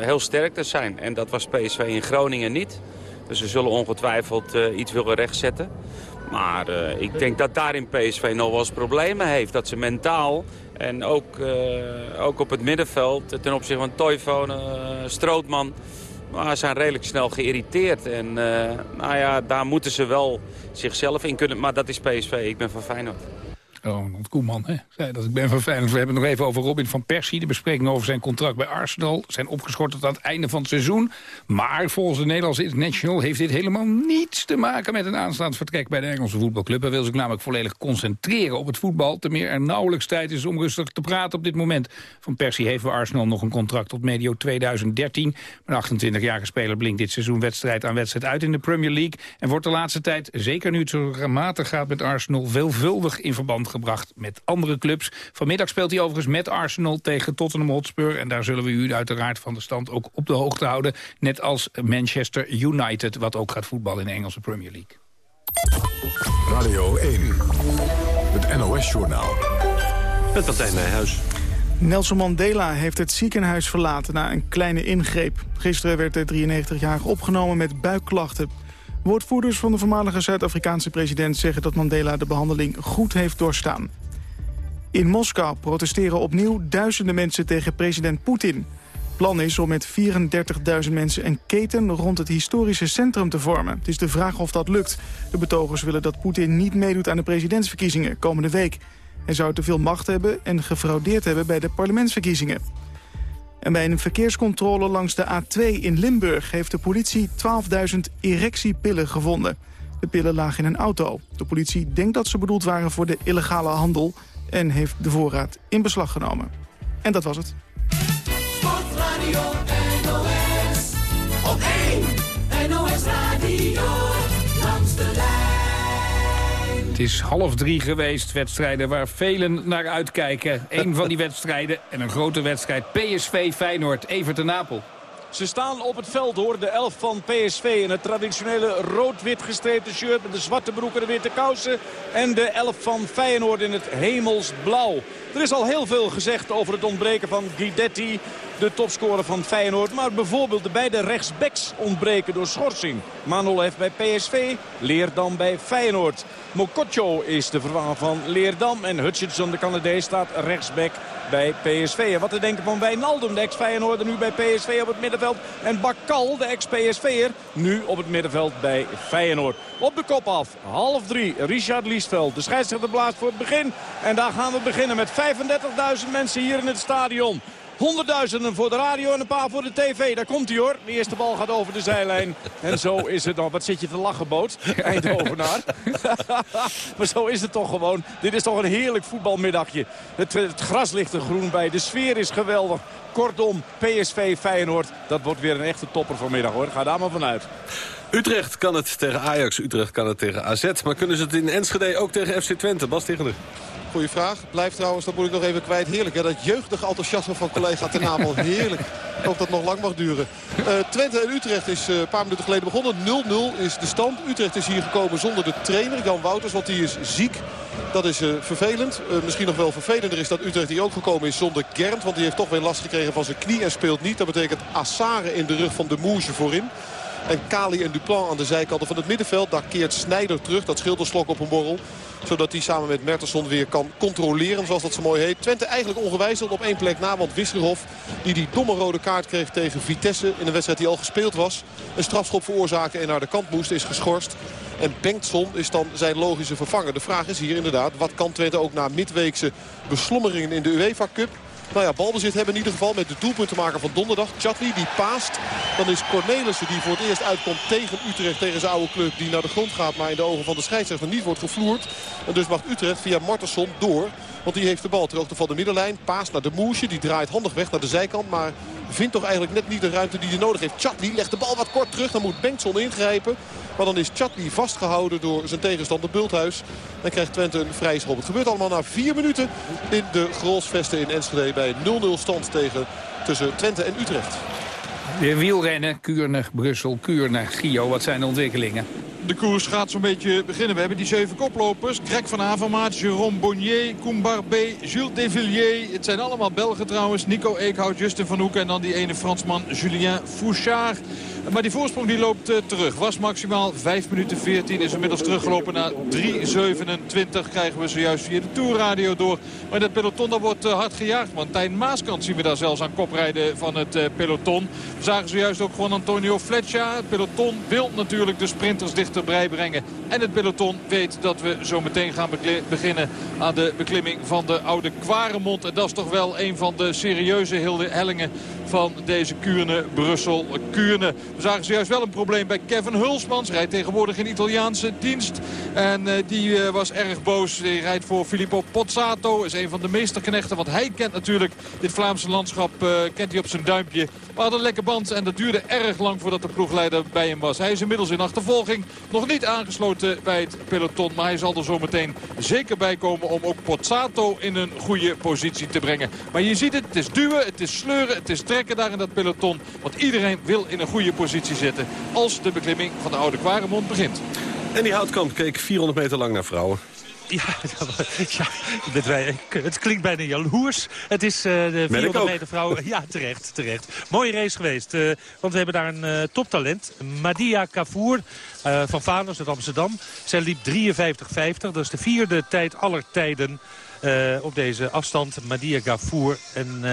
Speaker 22: heel sterk te zijn? En dat was PSV in Groningen niet. Dus ze zullen ongetwijfeld iets willen rechtzetten. Maar uh, ik denk dat daarin PSV nog wel eens problemen heeft. Dat ze mentaal en ook, uh, ook op het middenveld ten opzichte van Toyfone, Strootman... Maar zijn redelijk snel geïrriteerd. En nou ja, daar moeten ze wel zichzelf in kunnen. Maar dat is PSV. Ik ben van Feyenoord.
Speaker 6: Ronald Koeman hè, zei dat ik ben van Feyenoord. We hebben het nog even over Robin van Persie. De bespreking over zijn contract bij Arsenal. Zijn opgeschort tot aan het einde van het seizoen. Maar volgens de Nederlandse International heeft dit helemaal niets te maken... met een aanstaand vertrek bij de Engelse voetbalclub. Hij wil zich namelijk volledig concentreren op het voetbal. Te meer er nauwelijks tijd is om rustig te praten op dit moment. Van Persie heeft bij Arsenal nog een contract tot medio 2013. Een 28-jarige speler blinkt dit seizoen wedstrijd aan wedstrijd uit in de Premier League. En wordt de laatste tijd, zeker nu het zo matig gaat met Arsenal... veelvuldig in verband gebracht met andere clubs. Vanmiddag speelt hij overigens met Arsenal tegen Tottenham Hotspur. En daar zullen we u uiteraard van de stand ook op de hoogte houden. Net als Manchester United, wat ook gaat voetballen in de Engelse Premier League.
Speaker 11: Radio 1, het NOS-journaal.
Speaker 8: Met Martijn Nijhuis.
Speaker 1: Nelson Mandela heeft het ziekenhuis verlaten na een kleine ingreep. Gisteren werd de 93-jarige opgenomen met buikklachten. Woordvoerders van de voormalige Zuid-Afrikaanse president zeggen dat Mandela de behandeling goed heeft doorstaan. In Moskou protesteren opnieuw duizenden mensen tegen president Poetin. plan is om met 34.000 mensen een keten rond het historische centrum te vormen. Het is de vraag of dat lukt. De betogers willen dat Poetin niet meedoet aan de presidentsverkiezingen komende week. Hij zou te veel macht hebben en gefraudeerd hebben bij de parlementsverkiezingen. En bij een verkeerscontrole langs de A2 in Limburg... heeft de politie 12.000 erectiepillen gevonden. De pillen lagen in een auto. De politie denkt dat ze bedoeld waren voor de illegale handel... en heeft de voorraad in beslag genomen. En dat was het.
Speaker 6: Het is half drie geweest, wedstrijden waar velen naar uitkijken. Eén van die wedstrijden en een grote wedstrijd. PSV Feyenoord, Evert de Napel.
Speaker 23: Ze staan op het veld hoor, de elf van PSV in het traditionele rood-wit gestreepte shirt met de zwarte broek en de witte kousen. En de elf van Feyenoord in het hemelsblauw. Er is al heel veel gezegd over het ontbreken van Guidetti, de topscorer van Feyenoord. Maar bijvoorbeeld de beide rechtsbacks ontbreken door schorsing. Manolev bij PSV, Leerdam bij Feyenoord. Mokotjo is de vervanger van Leerdam en Hutchinson, de Canadees, staat rechtsback bij PSV. En wat te denken van Wijnaldum, de ex-Feyenoorder nu bij PSV op het middenveld. En Bakal, de ex-PSV'er, nu op het middenveld bij Feyenoord. Op de kop af, half drie, Richard Liesveld. De scheidsrechter blaast voor het begin. En daar gaan we beginnen met 35.000 mensen hier in het stadion. Honderdduizenden voor de radio en een paar voor de tv. Daar komt hij hoor. De eerste bal gaat over de zijlijn. En zo is het dan. Wat zit je te lachen, Boot? Eindhovenaar. (laughs) maar zo is het toch gewoon. Dit is toch een heerlijk voetbalmiddagje. Het, gras ligt er groen bij. De sfeer is geweldig. Kortom, PSV Feyenoord. Dat wordt weer een echte topper vanmiddag hoor. Ga daar maar vanuit.
Speaker 8: Utrecht kan het tegen Ajax, Utrecht kan het tegen AZ. Maar kunnen ze het in Enschede ook tegen FC Twente? Bas Tegeler.
Speaker 24: Goeie vraag. Blijft trouwens, dat moet ik nog even kwijt. Heerlijk hè, dat jeugdige enthousiasme van collega Ten Apel. (laughs) Heerlijk. Ik hoop dat het nog lang mag duren. Uh, Twente en Utrecht is uh, een paar minuten geleden begonnen. 0-0 is de stand. Utrecht is hier gekomen zonder de trainer Jan Wouters, want die is ziek. Dat is uh, vervelend. misschien nog wel vervelender is dat Utrecht hier ook gekomen is zonder Gernt. Want die heeft toch weer last gekregen van zijn knie en speelt niet. Dat betekent Assare in de rug van de Moesje voorin. En Kali en Duplan aan de zijkanten van het middenveld. Daar keert Snijder terug. Dat scheelt een slok op een borrel. Zodat hij samen met Mertenson weer kan controleren. Zoals dat zo mooi heet. Twente eigenlijk ongewijzigd op één plek na. Want Wisserhof die die domme rode kaart kreeg tegen Vitesse. In een wedstrijd die al gespeeld was. Een strafschop veroorzaken en naar de kant moest. Is geschorst. En Bengtson is dan zijn logische vervanger. De vraag is hier inderdaad. Wat kan Twente ook na midweekse beslommeringen in de UEFA Cup? Nou ja, balbezit hebben in ieder geval met de doelpuntenmaker van donderdag. Chatli die paast. Dan is Cornelissen die voor het eerst uitkomt tegen Utrecht. Tegen zijn oude club die naar de grond gaat. Maar in de ogen van de scheidsrechter niet wordt gevloerd. En dus mag Utrecht via Martensson door. Want die heeft de bal ter hoogte van de middenlijn. Paas naar de Moesje. Die draait handig weg naar de zijkant. Maar vindt toch eigenlijk net niet de ruimte die hij nodig heeft. Chatli legt de bal wat kort terug. Dan moet Bengtson ingrijpen. Maar dan is Chatli vastgehouden door zijn tegenstander Bulthuis. Dan krijgt Twente een vrije schop. Het gebeurt allemaal na vier minuten in de Grolsvesten in Enschede. Bij 0-0 stand tegen, tussen Twente en Utrecht.
Speaker 6: Weer wielrennen, Kuurne, Brussel, Kuurne. Gio, wat zijn de ontwikkelingen?
Speaker 10: De koers gaat zo'n beetje beginnen. We hebben die zeven koplopers. Greg van Avermaat, Jérôme Bonnier, Koen Jules Devilliers. Het zijn allemaal Belgen trouwens. Nico Eekhout, Justin van Hoek en dan die ene Fransman Julien Fouchard. Maar die voorsprong die loopt uh, terug. Was maximaal 5 minuten 14. Is inmiddels teruggelopen naar 3.27. Krijgen we zojuist via de Tourradio door. Maar dat peloton dat wordt uh, hard gejaagd. Want Tijn Maaskant zien we daar zelfs aan kop rijden van het uh, peloton. We zagen zojuist ook gewoon Antonio Fletcher. Het peloton wil natuurlijk de sprinters dichterbij brengen. En het peloton weet dat we zo meteen gaan beginnen aan de beklimming van de oude Kwaremond. En dat is toch wel een van de serieuze hellingen van deze Kuurne-Brussel-Kuurne. We zagen zojuist wel een probleem bij Kevin Hulsmans. Rijdt tegenwoordig in Italiaanse dienst. En uh, die uh, was erg boos. Hij rijdt voor Filippo Pozzato. Is een van de meesterknechten. Want hij kent natuurlijk dit Vlaamse landschap. Uh, kent hij op zijn duimpje. Maar had een lekker band. En dat duurde erg lang voordat de ploegleider bij hem was. Hij is inmiddels in achtervolging. Nog niet aangesloten bij het peloton. Maar hij zal er zo meteen zeker bij komen om ook Pozzato in een goede positie te brengen. Maar je ziet het. Het is duwen. Het is sleuren. Het is trekken daar in dat peloton. Want iedereen wil in een goede positie zitten als de beklimming van de Oude Kwaremond begint.
Speaker 8: En die houtkamp keek 400 meter lang naar vrouwen.
Speaker 9: Ja, (laughs) ja wij, het klinkt bijna jaloers. Het is uh, de 400 meter vrouw. Ja, terecht, terecht. Mooie race geweest. Uh, want we hebben daar een uh, toptalent. Madia Kavour van Vanos uit Amsterdam. Zij liep 53,50. Dat is de vierde tijd aller tijden uh, op deze afstand. Madia Gafour, een uh,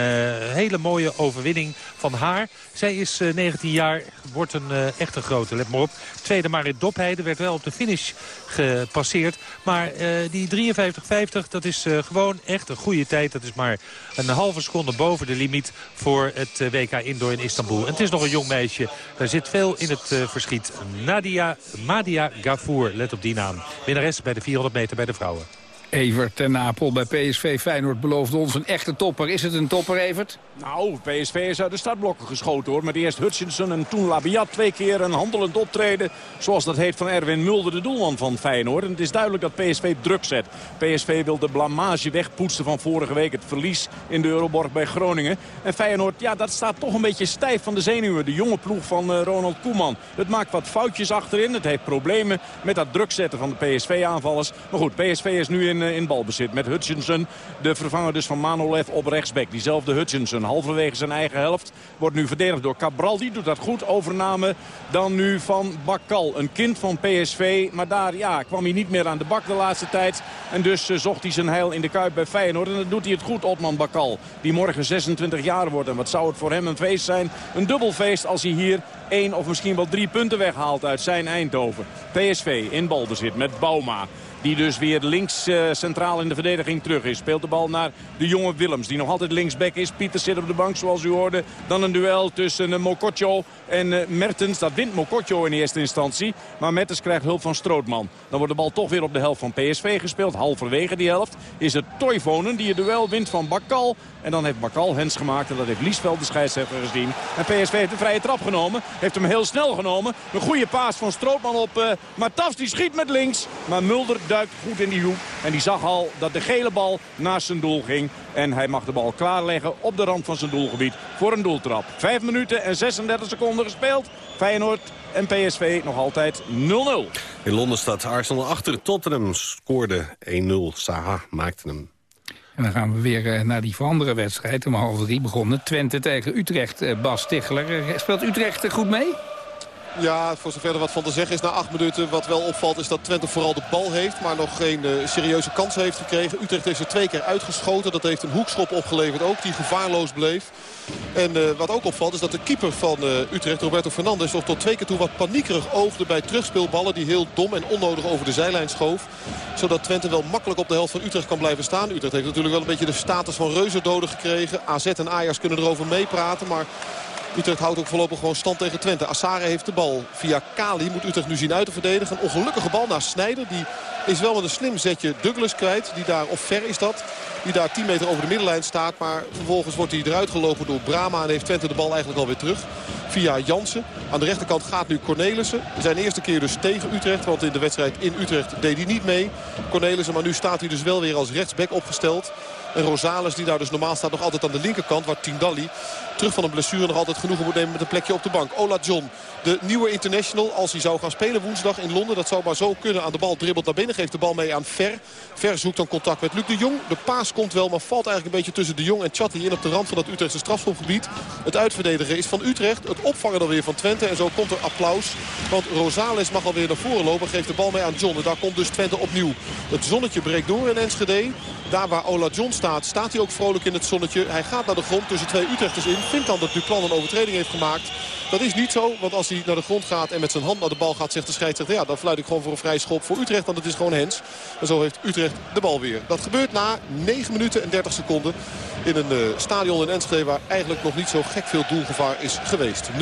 Speaker 9: hele mooie overwinning van haar. Zij is uh, 19 jaar, wordt een echte grote, let maar op. Tweede Marit Dopheide werd wel op de finish gepasseerd. Maar die 53-50, dat is gewoon echt een goede tijd. Dat is maar een halve seconde boven de limiet voor het WK Indoor in Istanbul. En het is nog een jong meisje. Daar zit veel in het verschiet. Nadia Madia Gafour, let op die naam. Winnares bij de 400 meter bij de vrouwen.
Speaker 6: Evert ten Napel bij PSV Feyenoord belooft ons een echte topper. Is het een topper, Evert?
Speaker 23: Nou, PSV is uit de startblokken geschoten hoor. Met eerst Hutchinson en toen Labiat. Twee keer een handelend optreden. Zoals dat heet van Erwin Mulder, de doelman van Feyenoord. En het is duidelijk dat PSV druk zet. PSV wil de blamage wegpoetsen van vorige week. Het verlies in de Euroborg bij Groningen. En Feyenoord, ja, dat staat toch een beetje stijf van de zenuwen. De jonge ploeg van uh, Ronald Koeman. Het maakt wat foutjes achterin. Het heeft problemen met dat druk zetten van de PSV-aanvallers. Maar goed, PSV is nu in in, in balbezit met Hutchinson. De vervanger dus van Manolev op rechtsback. Diezelfde Hutchinson, halverwege zijn eigen helft. Wordt nu verdedigd door Cabral. Die doet dat goed. Overname dan nu van Bakal. Een kind van PSV. Maar daar ja, kwam hij niet meer aan de bak de laatste tijd. En dus zocht hij zijn heil in de Kuip bij Feyenoord. En dan doet hij het goed, Otman Bakal. Die morgen 26 jaar wordt. En wat zou het voor hem een feest zijn. Een dubbel feest als hij hier één of misschien wel drie punten weghaalt uit zijn Eindhoven. PSV in balbezit met Bauma. Die dus weer links uh, centraal in de verdediging terug is. Speelt de bal naar de jonge Willems. Die nog altijd linksback is. Pieter zit op de bank zoals u hoorde. Dan een duel tussen uh, Mokotjo en uh, Mertens. Dat wint Mokotjo in eerste instantie. Maar Mertens krijgt hulp van Strootman. Dan wordt de bal toch weer op de helft van PSV gespeeld. Halverwege die helft is het Toivonen die het duel wint van Bakal. En dan heeft Bakal hens gemaakt. En dat heeft Liesveld de scheidsrechter gezien. En PSV heeft een vrije trap genomen. Heeft hem heel snel genomen. Een goede paas van Strootman op uh, Matafs. Die schiet met links. Maar Mulder duikt goed in die hoek. En die zag al dat de gele bal naast zijn doel ging. En hij mag de bal klaarleggen op de rand van zijn doelgebied voor een doeltrap. Vijf minuten en 36 seconden gespeeld. Feyenoord en PSV nog altijd 0-0.
Speaker 8: In Londen staat Arsenal achter. Tottenham scoorde 1-0. Saha maakte hem.
Speaker 6: En dan gaan we weer naar die andere wedstrijd. Om half drie begonnen. Twente tegen Utrecht. Bas Ticheler. Speelt Utrecht goed mee?
Speaker 24: Ja, voor zover er wat van te zeggen is na acht minuten. Wat wel opvalt is dat Twente vooral de bal heeft. Maar nog geen uh, serieuze kansen heeft gekregen. Utrecht heeft er twee keer uitgeschoten. Dat heeft een hoekschop opgeleverd ook. Die gevaarloos bleef. En uh, wat ook opvalt is dat de keeper van uh, Utrecht, Roberto Fernandes... nog tot twee keer toe wat paniekerig oogde bij terugspeelballen... die heel dom en onnodig over de zijlijn schoof. Zodat Twente wel makkelijk op de helft van Utrecht kan blijven staan. Utrecht heeft natuurlijk wel een beetje de status van reuzendoden gekregen. AZ en Ajax kunnen erover meepraten. Maar Utrecht houdt ook voorlopig gewoon stand tegen Twente. Assare heeft de bal. Via Kali moet Utrecht nu zien uit te verdedigen. Een ongelukkige bal naar Snijder. Die is wel met een slim zetje Douglas kwijt. Die daar, of ver is dat. Die daar 10 meter over de middenlijn staat. Maar vervolgens wordt hij eruit gelopen door Brama. En heeft Twente de bal eigenlijk alweer terug. Via Jansen. Aan de rechterkant gaat nu Cornelissen. Zijn eerste keer dus tegen Utrecht. Want in de wedstrijd in Utrecht deed hij niet mee. Cornelissen. Maar nu staat hij dus wel weer als rechtsback opgesteld. En Rosales die daar dus normaal staat nog altijd aan de linkerkant. Waar Tindalli terug van een blessure nog altijd genoegen moet nemen met een plekje op de bank. Ola John, de nieuwe international. Als hij zou gaan spelen woensdag in Londen. Dat zou maar zo kunnen. Aan de bal dribbelt naar binnen. Geeft de bal mee aan Ver. Ver zoekt dan contact met Luc de Jong. De paas komt wel, maar valt eigenlijk een beetje tussen de Jong en Chatli in op de rand van dat Utrechtse strafschopgebied. Het uitverdedigen is van Utrecht. Het opvangen dan weer van Twente. En zo komt er applaus. Want Rosales mag alweer naar voren lopen. Geeft de bal mee aan John. En daar komt dus Twente opnieuw. Het zonnetje breekt door in Enschede. Daar waar Ola John staat, staat hij ook vrolijk in het zonnetje. Hij gaat naar de grond tussen twee Utrechters in. Vindt dan dat Duplan een overtreding heeft gemaakt. Dat is niet zo, want als hij naar de grond gaat en met zijn hand naar de bal gaat... zegt de scheidsrechter, ja, dan fluit ik gewoon voor een vrij schop voor Utrecht. Want het is gewoon Hens. En zo heeft Utrecht de bal weer. Dat gebeurt na 9 minuten en 30 seconden in een uh, stadion in Enschede... waar eigenlijk nog niet zo gek veel doelgevaar is geweest. 0-0.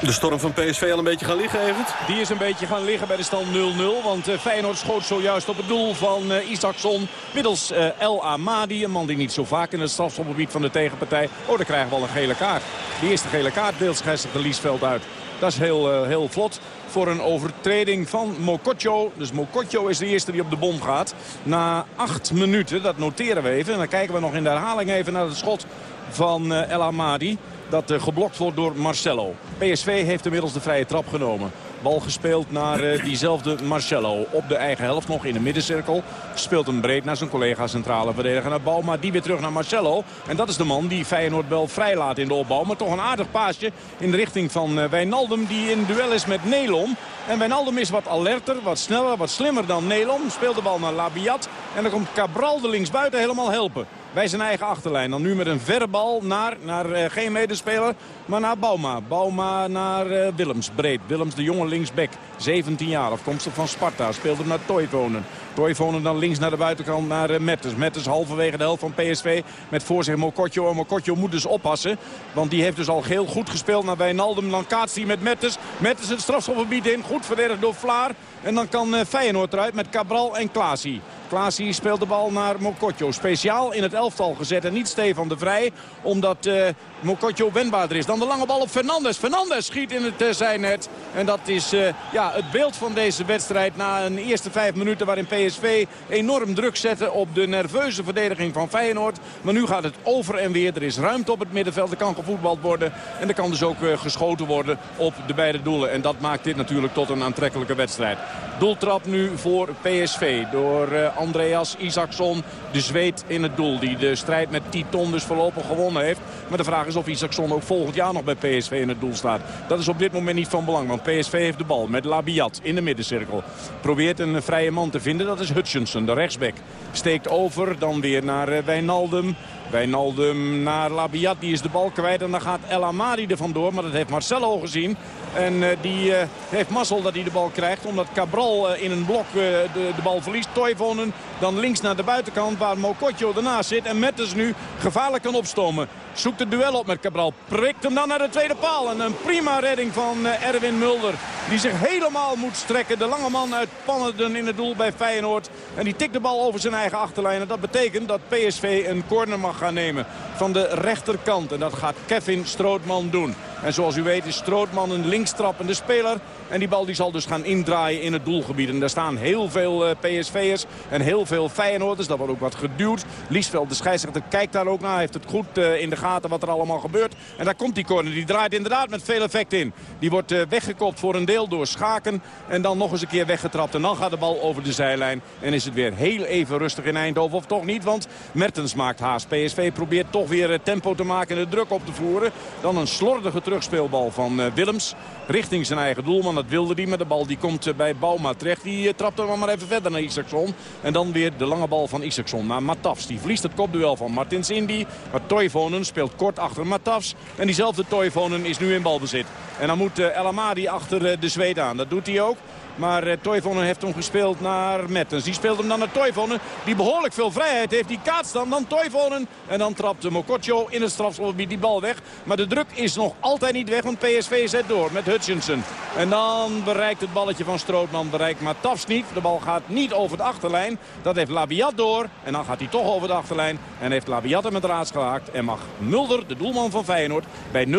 Speaker 8: De storm van PSV al een beetje gaan liggen, Evert?
Speaker 23: Die is een beetje gaan liggen bij de stand 0-0. Want uh, Feyenoord schoot zojuist op het doel van uh, Isaacson. Middels El Amadi, een man die niet zo vaak in het strafschopgebied van de tegenpartij... Oh, daar krijgen we al een gele kaart. Die eerste gele kaart deelt scheidsrechter Liesveld uit. Dat is heel, heel vlot voor een overtreding van Mokotjo. Dus Mokotjo is de eerste die op de bom gaat. Na acht minuten, dat noteren we even. En dan kijken we nog in de herhaling even naar het schot van uh, El Amadi. Dat uh, geblokt wordt door Marcelo. PSV heeft inmiddels de vrije trap genomen. Bal gespeeld naar uh, diezelfde Marcelo. Op de eigen helft nog in de middencirkel. Speelt hem breed naar zijn collega centrale verdediger naar Bauma. Die weer terug naar Marcelo. En dat is de man die Feyenoord wel vrijlaat in de opbouw. Maar toch een aardig paasje in de richting van uh, Wijnaldum. Die in duel is met Nelom. En Wijnaldum is wat alerter, wat sneller, wat slimmer dan Nelom. Speelt de bal naar Labiat. En dan komt Cabral de linksbuiten helemaal helpen bij zijn eigen achterlijn. Dan nu met een verre bal naar, naar uh, geen medespeler, maar naar Bauma. Bauma naar uh, Willems, breed. Willems de jonge linksback, 17 jaar, afkomstig van Sparta. Speelt hem naar Toivonen. Toivonen dan links naar de buitenkant naar uh, Metters. Metters halverwege de helft van PSV met voor zich Mokotjo. Mokotjo moet dus oppassen, want die heeft dus al heel goed gespeeld naar Wijnaldum. Dan kaatst hij met Metters. Metters het strafschopgebied in, goed verdedigd door Vlaar. En dan kan Feyenoord eruit met Cabral en Klaasie. Klaasie speelt de bal naar Mokotjo. Speciaal in het elftal gezet en niet Stefan de Vrij. Omdat uh, Mokotjo wendbaarder is. Dan de lange bal op Fernandes. Fernandes schiet in het uh, zijnet. En dat is ja, het beeld van deze wedstrijd. Na een eerste vijf minuten waarin PSV enorm druk zette op de nerveuze verdediging van Feyenoord. Maar nu gaat het over en weer. Er is ruimte op het middenveld. Er kan gevoetbald worden. En er kan dus ook geschoten worden op de beide doelen. En dat maakt dit natuurlijk tot een aantrekkelijke wedstrijd. Doeltrap nu voor PSV door uh, Andreas Isaacson, de Zweed in het doel. Die de strijd met Titon dus voorlopig gewonnen heeft. Maar de vraag is of Isaacson ook volgend jaar nog bij PSV in het doel staat. Dat is op dit moment niet van belang, want PSV heeft de bal met Labiat in de middencirkel. Probeert een vrije man te vinden, dat is Hutchinson, de rechtsback. Steekt over, dan weer naar uh, Wijnaldum. Wijnaldum naar Labiat, die is de bal kwijt. En dan gaat El Amadi er vandoor, maar dat heeft Marcelo gezien. En uh, die uh, heeft mazzel dat hij de bal krijgt. Omdat Cabral uh, in een blok de, de, bal verliest. Toivonen dan links naar de buitenkant waar Mokotjo ernaast zit. En Metters nu gevaarlijk kan opstomen. Zoekt het duel op met Cabral. Prikt hem dan naar de tweede paal. En een prima redding van Erwin Mulder. Die zich helemaal moet strekken. De lange man uit Pannerden in het doel bij Feyenoord. En die tikt de bal over zijn eigen achterlijn. En dat betekent dat PSV een corner mag gaan nemen. Van de rechterkant. En dat gaat Kevin Strootman doen. En zoals u weet is Strootman een linkstrappende speler. En die bal die zal dus gaan indraaien in het doelgebied. En daar staan heel veel uh, PSV'ers en heel veel Feyenoorders. Dat wordt ook wat geduwd. Liesveld, de scheidsrechter, kijkt daar ook naar. Heeft het goed uh, in de wat er allemaal gebeurt. En daar komt die corner. Die draait inderdaad met veel effect in. Die wordt uh, weggekopt voor een deel door Schaken. En dan nog eens een keer weggetrapt. En dan gaat de bal over de zijlijn. En is het weer heel even rustig in Eindhoven. Of toch niet, want Mertens maakt haast. PSV probeert toch weer tempo te maken en de druk op te voeren. Dan een slordige terugspeelbal van Willems richting zijn eigen doelman. Dat wilde hij, maar de bal die komt eh, bij Bauma terecht. Die trapt er maar even verder naar Isaacson. En dan weer de lange bal van Isaacson naar Matafs. Die verliest het kopduel van Martins Indy. Maar Toivonen speelt kort achter Matafs. En diezelfde Toivonen is nu in balbezit. En dan moet uh, El Amadi achter de Zweed aan. Dat doet hij ook. Maar uh, Toivonen heeft hem gespeeld naar Mettens. Die speelt hem dan naar Toivonen. Die behoorlijk veel vrijheid heeft. Die kaatst dan, dan Toivonen. En dan trapt Mokotjo in het strafschopgebied die bal weg. Maar de druk is nog altijd niet weg. Want PSV zet door met Hutchinson. En dan bereikt het balletje van Strootman. Bereikt maar Tafs niet. De bal gaat niet over de achterlijn. Dat heeft Labiat door. En dan gaat hij toch over de achterlijn. En heeft Labiat hem met raad geraakt. En mag Mulder, de doelman van Feyenoord, bij 0-0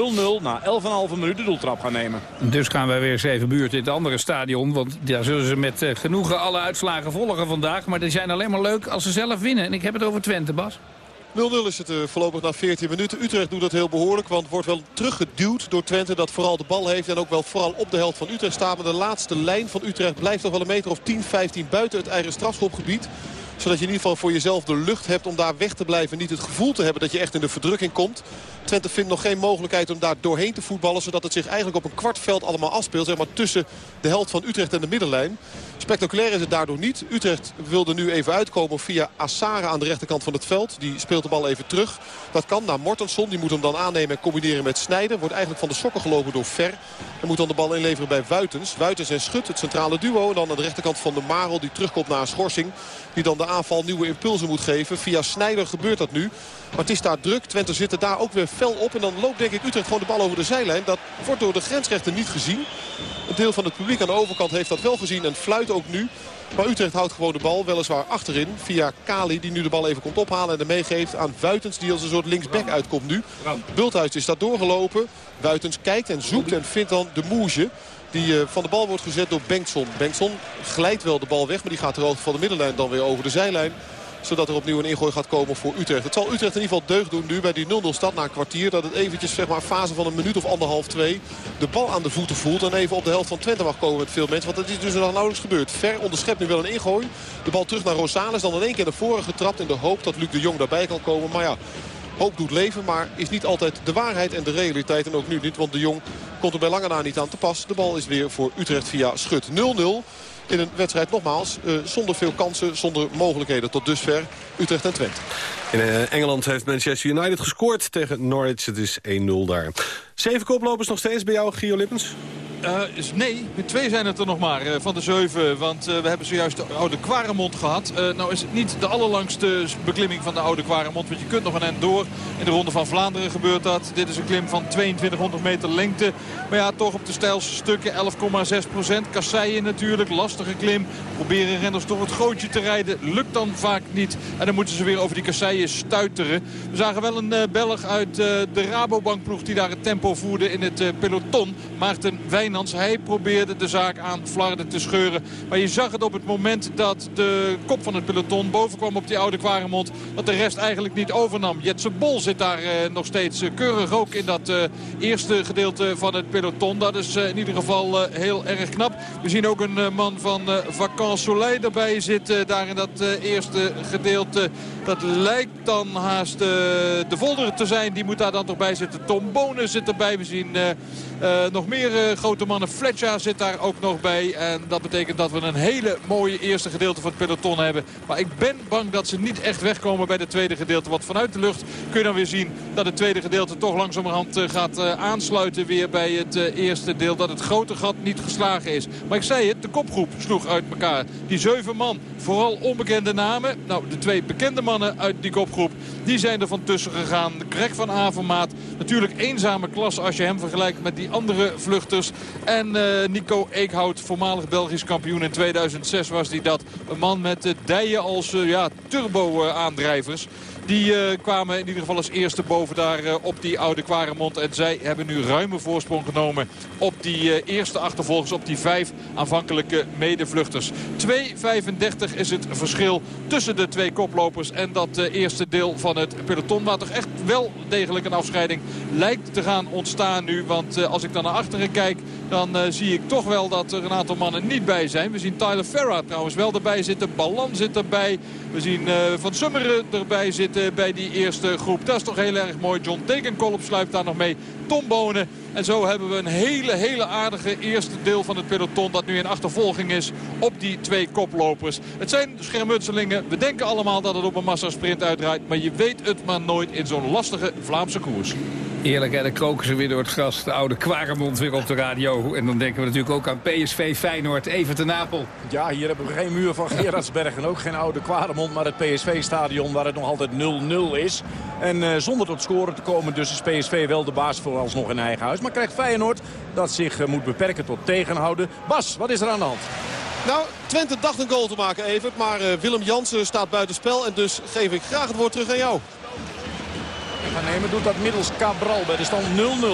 Speaker 23: na 11,5 minuten de doeltrap gaan nemen.
Speaker 6: Dus gaan wij weer eens even buurt in het andere stadion. Want daar zullen ze met uh, genoegen alle uitslagen volgen vandaag. Maar die zijn alleen maar leuk als ze zelf winnen. En ik heb het over Twente, Bas.
Speaker 24: 0-0 is het uh, voorlopig na 14 minuten. Utrecht doet dat heel behoorlijk, want wordt wel teruggeduwd door Twente... dat vooral de bal heeft en ook wel vooral op de helft van Utrecht staat. Maar de laatste lijn van Utrecht blijft nog wel een meter of 10, 15 buiten het eigen strafschopgebied zodat je in ieder geval voor jezelf de lucht hebt om daar weg te blijven. Niet het gevoel te hebben dat je echt in de verdrukking komt. Twente vindt nog geen mogelijkheid om daar doorheen te voetballen. Zodat het zich eigenlijk op een kwartveld allemaal afspeelt. Zeg maar tussen de helft van Utrecht en de middenlijn. Spectaculair is het daardoor niet. Utrecht wilde nu even uitkomen via Assara aan de rechterkant van het veld. Die speelt de bal even terug. Dat kan naar Mortensson. Die moet hem dan aannemen en combineren met Snijder. Wordt eigenlijk van de sokken gelopen door Ver. En moet dan de bal inleveren bij Wuitens. Wuitens en Schut, het centrale duo. En dan aan de rechterkant van de Marel die terugkomt na een schorsing. Die dan de aanval nieuwe impulsen moet geven. Via Snijder gebeurt dat nu. Maar het is daar druk. Twente zit er daar ook weer fel op. En dan loopt denk ik Utrecht gewoon de bal over de zijlijn. Dat wordt door de grensrechter niet gezien. Een deel van het publiek aan de overkant heeft dat wel gezien en fluit ook nu. Maar Utrecht houdt gewoon de bal weliswaar achterin. Via Kali die nu de bal even komt ophalen en er meegeeft aan Wuitens. Die als een soort linksback uitkomt nu. Bulthuis is daar doorgelopen. Wuitens kijkt en zoekt en vindt dan de Moesje. Die uh, van de bal wordt gezet door Bengtson. Bengtson glijdt wel de bal weg. Maar die gaat ter hoogte van de middenlijn dan weer over de zijlijn zodat er opnieuw een ingooi gaat komen voor Utrecht. Het zal Utrecht in ieder geval deugd doen nu bij die 0-0 stad na een kwartier. Dat het eventjes zeg maar fase van een minuut of anderhalf, twee de bal aan de voeten voelt. En even op de helft van Twente mag komen met veel mensen. Want dat is dus nog nauwelijks gebeurd. Ver onderschept nu wel een ingooi. De bal terug naar Rosales. Dan in één keer naar voren getrapt in de hoop dat Luc de Jong daarbij kan komen. Maar ja, hoop doet leven, maar is niet altijd de waarheid en de realiteit. En ook nu niet, want de Jong komt er bij lange na niet aan te pas. De bal is weer voor Utrecht via Schut 0-0 in een wedstrijd nogmaals uh, zonder veel kansen, zonder mogelijkheden tot dusver Utrecht en Twente.
Speaker 8: In uh, Engeland heeft Manchester United gescoord tegen Norwich. Het is 1-0 daar. Zeven koplopers nog steeds bij jou, Gio Lippens?
Speaker 10: Uh, nee, twee zijn het er nog maar uh, van de zeven. Want uh, we hebben zojuist de Oude Kwaremond gehad. nou is het niet de allerlangste beklimming van de Oude Kwaremond. Want je kunt nog een eind door. In de Ronde van Vlaanderen gebeurt dat. Dit is een klim van 2200 meter lengte. Maar ja, toch op de stijlste stukken 11,6 procent. Kasseien natuurlijk, lastige klim. Proberen renners toch het gootje te rijden. Lukt dan vaak niet. En dan moeten ze weer over die kasseien stuiteren. We zagen wel een Belg uit de Rabobank ploeg die daar het tempo voerde in het peloton. Maarten Wijn Hij probeerde de zaak aan Flarden te scheuren. Maar je zag het op het moment dat de kop van het peloton boven kwam op die oude Kwaremond. Dat de rest eigenlijk niet overnam. Jetse Bol zit daar eh, nog steeds eh, keurig ook in dat eh, eerste gedeelte van het peloton. Dat is in ieder geval heel erg knap. We zien ook een man van Vacances Soleil erbij zitten. Daar in dat eerste gedeelte. Dat lijkt dan haast de Volder te zijn. Die moet daar dan toch bij zitten. Tom Bonen zit erbij. We zien nog meer grote mannen. Fletcher zit daar ook nog bij. En dat betekent dat we een hele mooie eerste gedeelte van het peloton hebben. Maar ik ben bang dat ze niet echt wegkomen bij het tweede gedeelte. Want vanuit de lucht kun je dan weer zien dat het tweede gedeelte toch langzamerhand uh, gaat aansluiten weer bij het eerste deel. Dat het grote gat niet geslagen is. Maar ik zei het, de kopgroep sloeg uit elkaar. Die zeven man, vooral onbekende namen. Nou, de twee bekende mannen uit die kopgroep, die zijn er van tussen gegaan. Greg van Avermaat, natuurlijk eenzame klas als je hem vergelijkt met die andere vluchters. En uh, Nico Eekhout, voormalig Belgisch kampioen in 2006 was hij dat. Een man met uh, dijen als uh, ja, turbo-aandrijvers. Die uh, kwamen in ieder geval als eerste boven daar uh, op die oude Kwaremond. En zij hebben nu ruime voorsprong genomen op die uh, eerste achtervolgers. Op die vijf aanvankelijke medevluchters. 2,35 is het verschil tussen de twee koplopers en dat eerste deel van het peloton. Waar toch echt wel degelijk een afscheiding lijkt te gaan ontstaan nu. Want als ik dan naar achteren kijk, dan zie ik toch wel dat er een aantal mannen niet bij zijn. We zien Tyler Ferra trouwens wel erbij zitten. Ballan zit erbij. We zien Van Summeren erbij zitten bij die eerste groep. Dat is toch heel erg mooi. John Degenkolb sluipt daar nog mee. En zo hebben we een hele, hele aardige eerste deel van het peloton... dat nu in achtervolging is op die twee koplopers. Het zijn schermutselingen. We denken allemaal dat het op een massasprint uitdraait. Maar je weet het maar nooit in zo'n lastige Vlaamse koers.
Speaker 6: Eerlijk, hè, dan kroken ze weer door het gras. De oude Kwaremond weer op de radio. En dan denken we natuurlijk ook aan PSV Feyenoord. Even te Napel.
Speaker 23: Ja, hier hebben we geen muur van Gerardsberg. En ook geen oude Kwaremond, maar het PSV-stadion waar het nog altijd 0-0 is. En uh, zonder tot scoren te komen dus is PSV wel de baas vooralsnog in eigen huis. Maar krijgt Feyenoord dat zich uh, moet beperken tot tegenhouden. Bas, wat is er aan de hand?
Speaker 24: Nou, Twente dacht een goal te maken, Evert. Maar uh, Willem Jansen staat buitenspel. En dus geef ik graag het woord terug aan jou
Speaker 23: gaan nemen. Doet dat middels Cabral bij de stand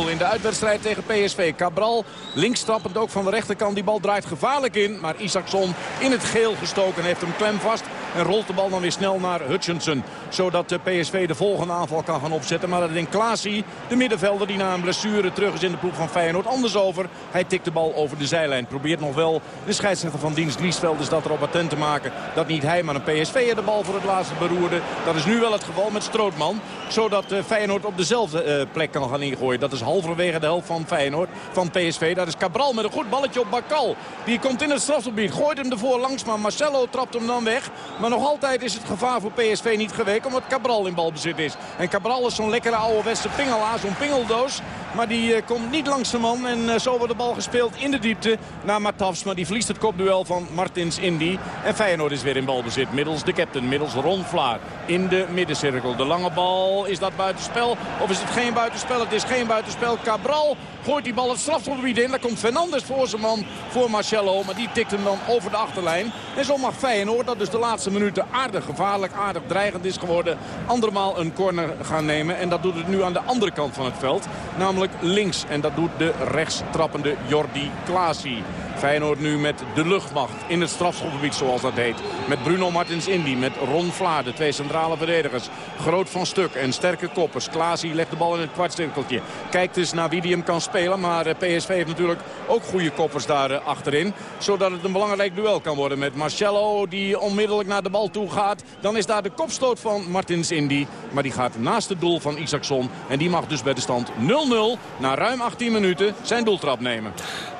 Speaker 23: 0-0 in de uitwedstrijd tegen PSV. Cabral links trappend ook van de rechterkant. Die bal draait gevaarlijk in. Maar Isaacson in het geel gestoken heeft hem klem vast. En rolt de bal dan weer snel naar Hutchinson. Zodat de PSV de volgende aanval kan gaan opzetten. Maar dat denkt Klaasie, de middenvelder die na een blessure terug is in de ploeg van Feyenoord. Anders over. Hij tikt de bal over de zijlijn. Probeert nog wel de scheidsrechter van dienst Liesveld is dat erop attent te maken. Dat niet hij, maar een PSV de bal voor het laatste beroerde. Dat is nu wel het geval met Strootman. Zodat eh, Feyenoord op dezelfde uh, plek kan gaan ingooien. Dat is halverwege de helft van Feyenoord, van PSV. Dat is Cabral met een goed balletje op Bakal. Die komt in het strafgebied, gooit hem ervoor langs, maar Marcelo trapt hem dan weg. Maar nog altijd is het gevaar voor PSV niet geweken, omdat Cabral in balbezit is. En Cabral is zo'n lekkere oude pingelaar, zo'n pingeldoos. Maar die uh, komt niet langs de man en uh, zo wordt de bal gespeeld in de diepte naar Matafs. Maar die verliest het kopduel van Martins Indy. En Feyenoord is weer in balbezit, middels de captain, middels Ron Vlaar. In de middencirkel. De lange bal, is dat buitenspel? Of is het geen buitenspel? Het is geen buitenspel. Cabral gooit die bal het strafgebied in. Daar komt Fernandes voor zijn man, voor Marcelo. Maar die tikt hem dan over de achterlijn. En zo mag Feyenoord, dat dus de laatste minuten aardig gevaarlijk, aardig dreigend is geworden... andermaal een corner gaan nemen. En dat doet het nu aan de andere kant van het veld. Namelijk links. En dat doet de rechtstrappende Jordi Klaasie. Feyenoord nu met de luchtmacht in het strafschopgebied zoals dat heet. Met Bruno Martins Indy, met Ron Vlaar, de twee centrale verdedigers. Groot van stuk en sterke koppers. Klaasie legt de bal in het kwartcirkeltje. Kijkt dus naar wie die hem kan spelen. Maar eh, PSV heeft natuurlijk ook goede koppers daar eh, achterin. Zodat het een belangrijk duel kan worden met Marcello die onmiddellijk naar de bal toe gaat. Dan is daar de kopstoot van Martins Indy. Maar die gaat naast het doel van Isaacson. En die mag dus bij de stand 0-0 na ruim 18 minuten zijn doeltrap nemen.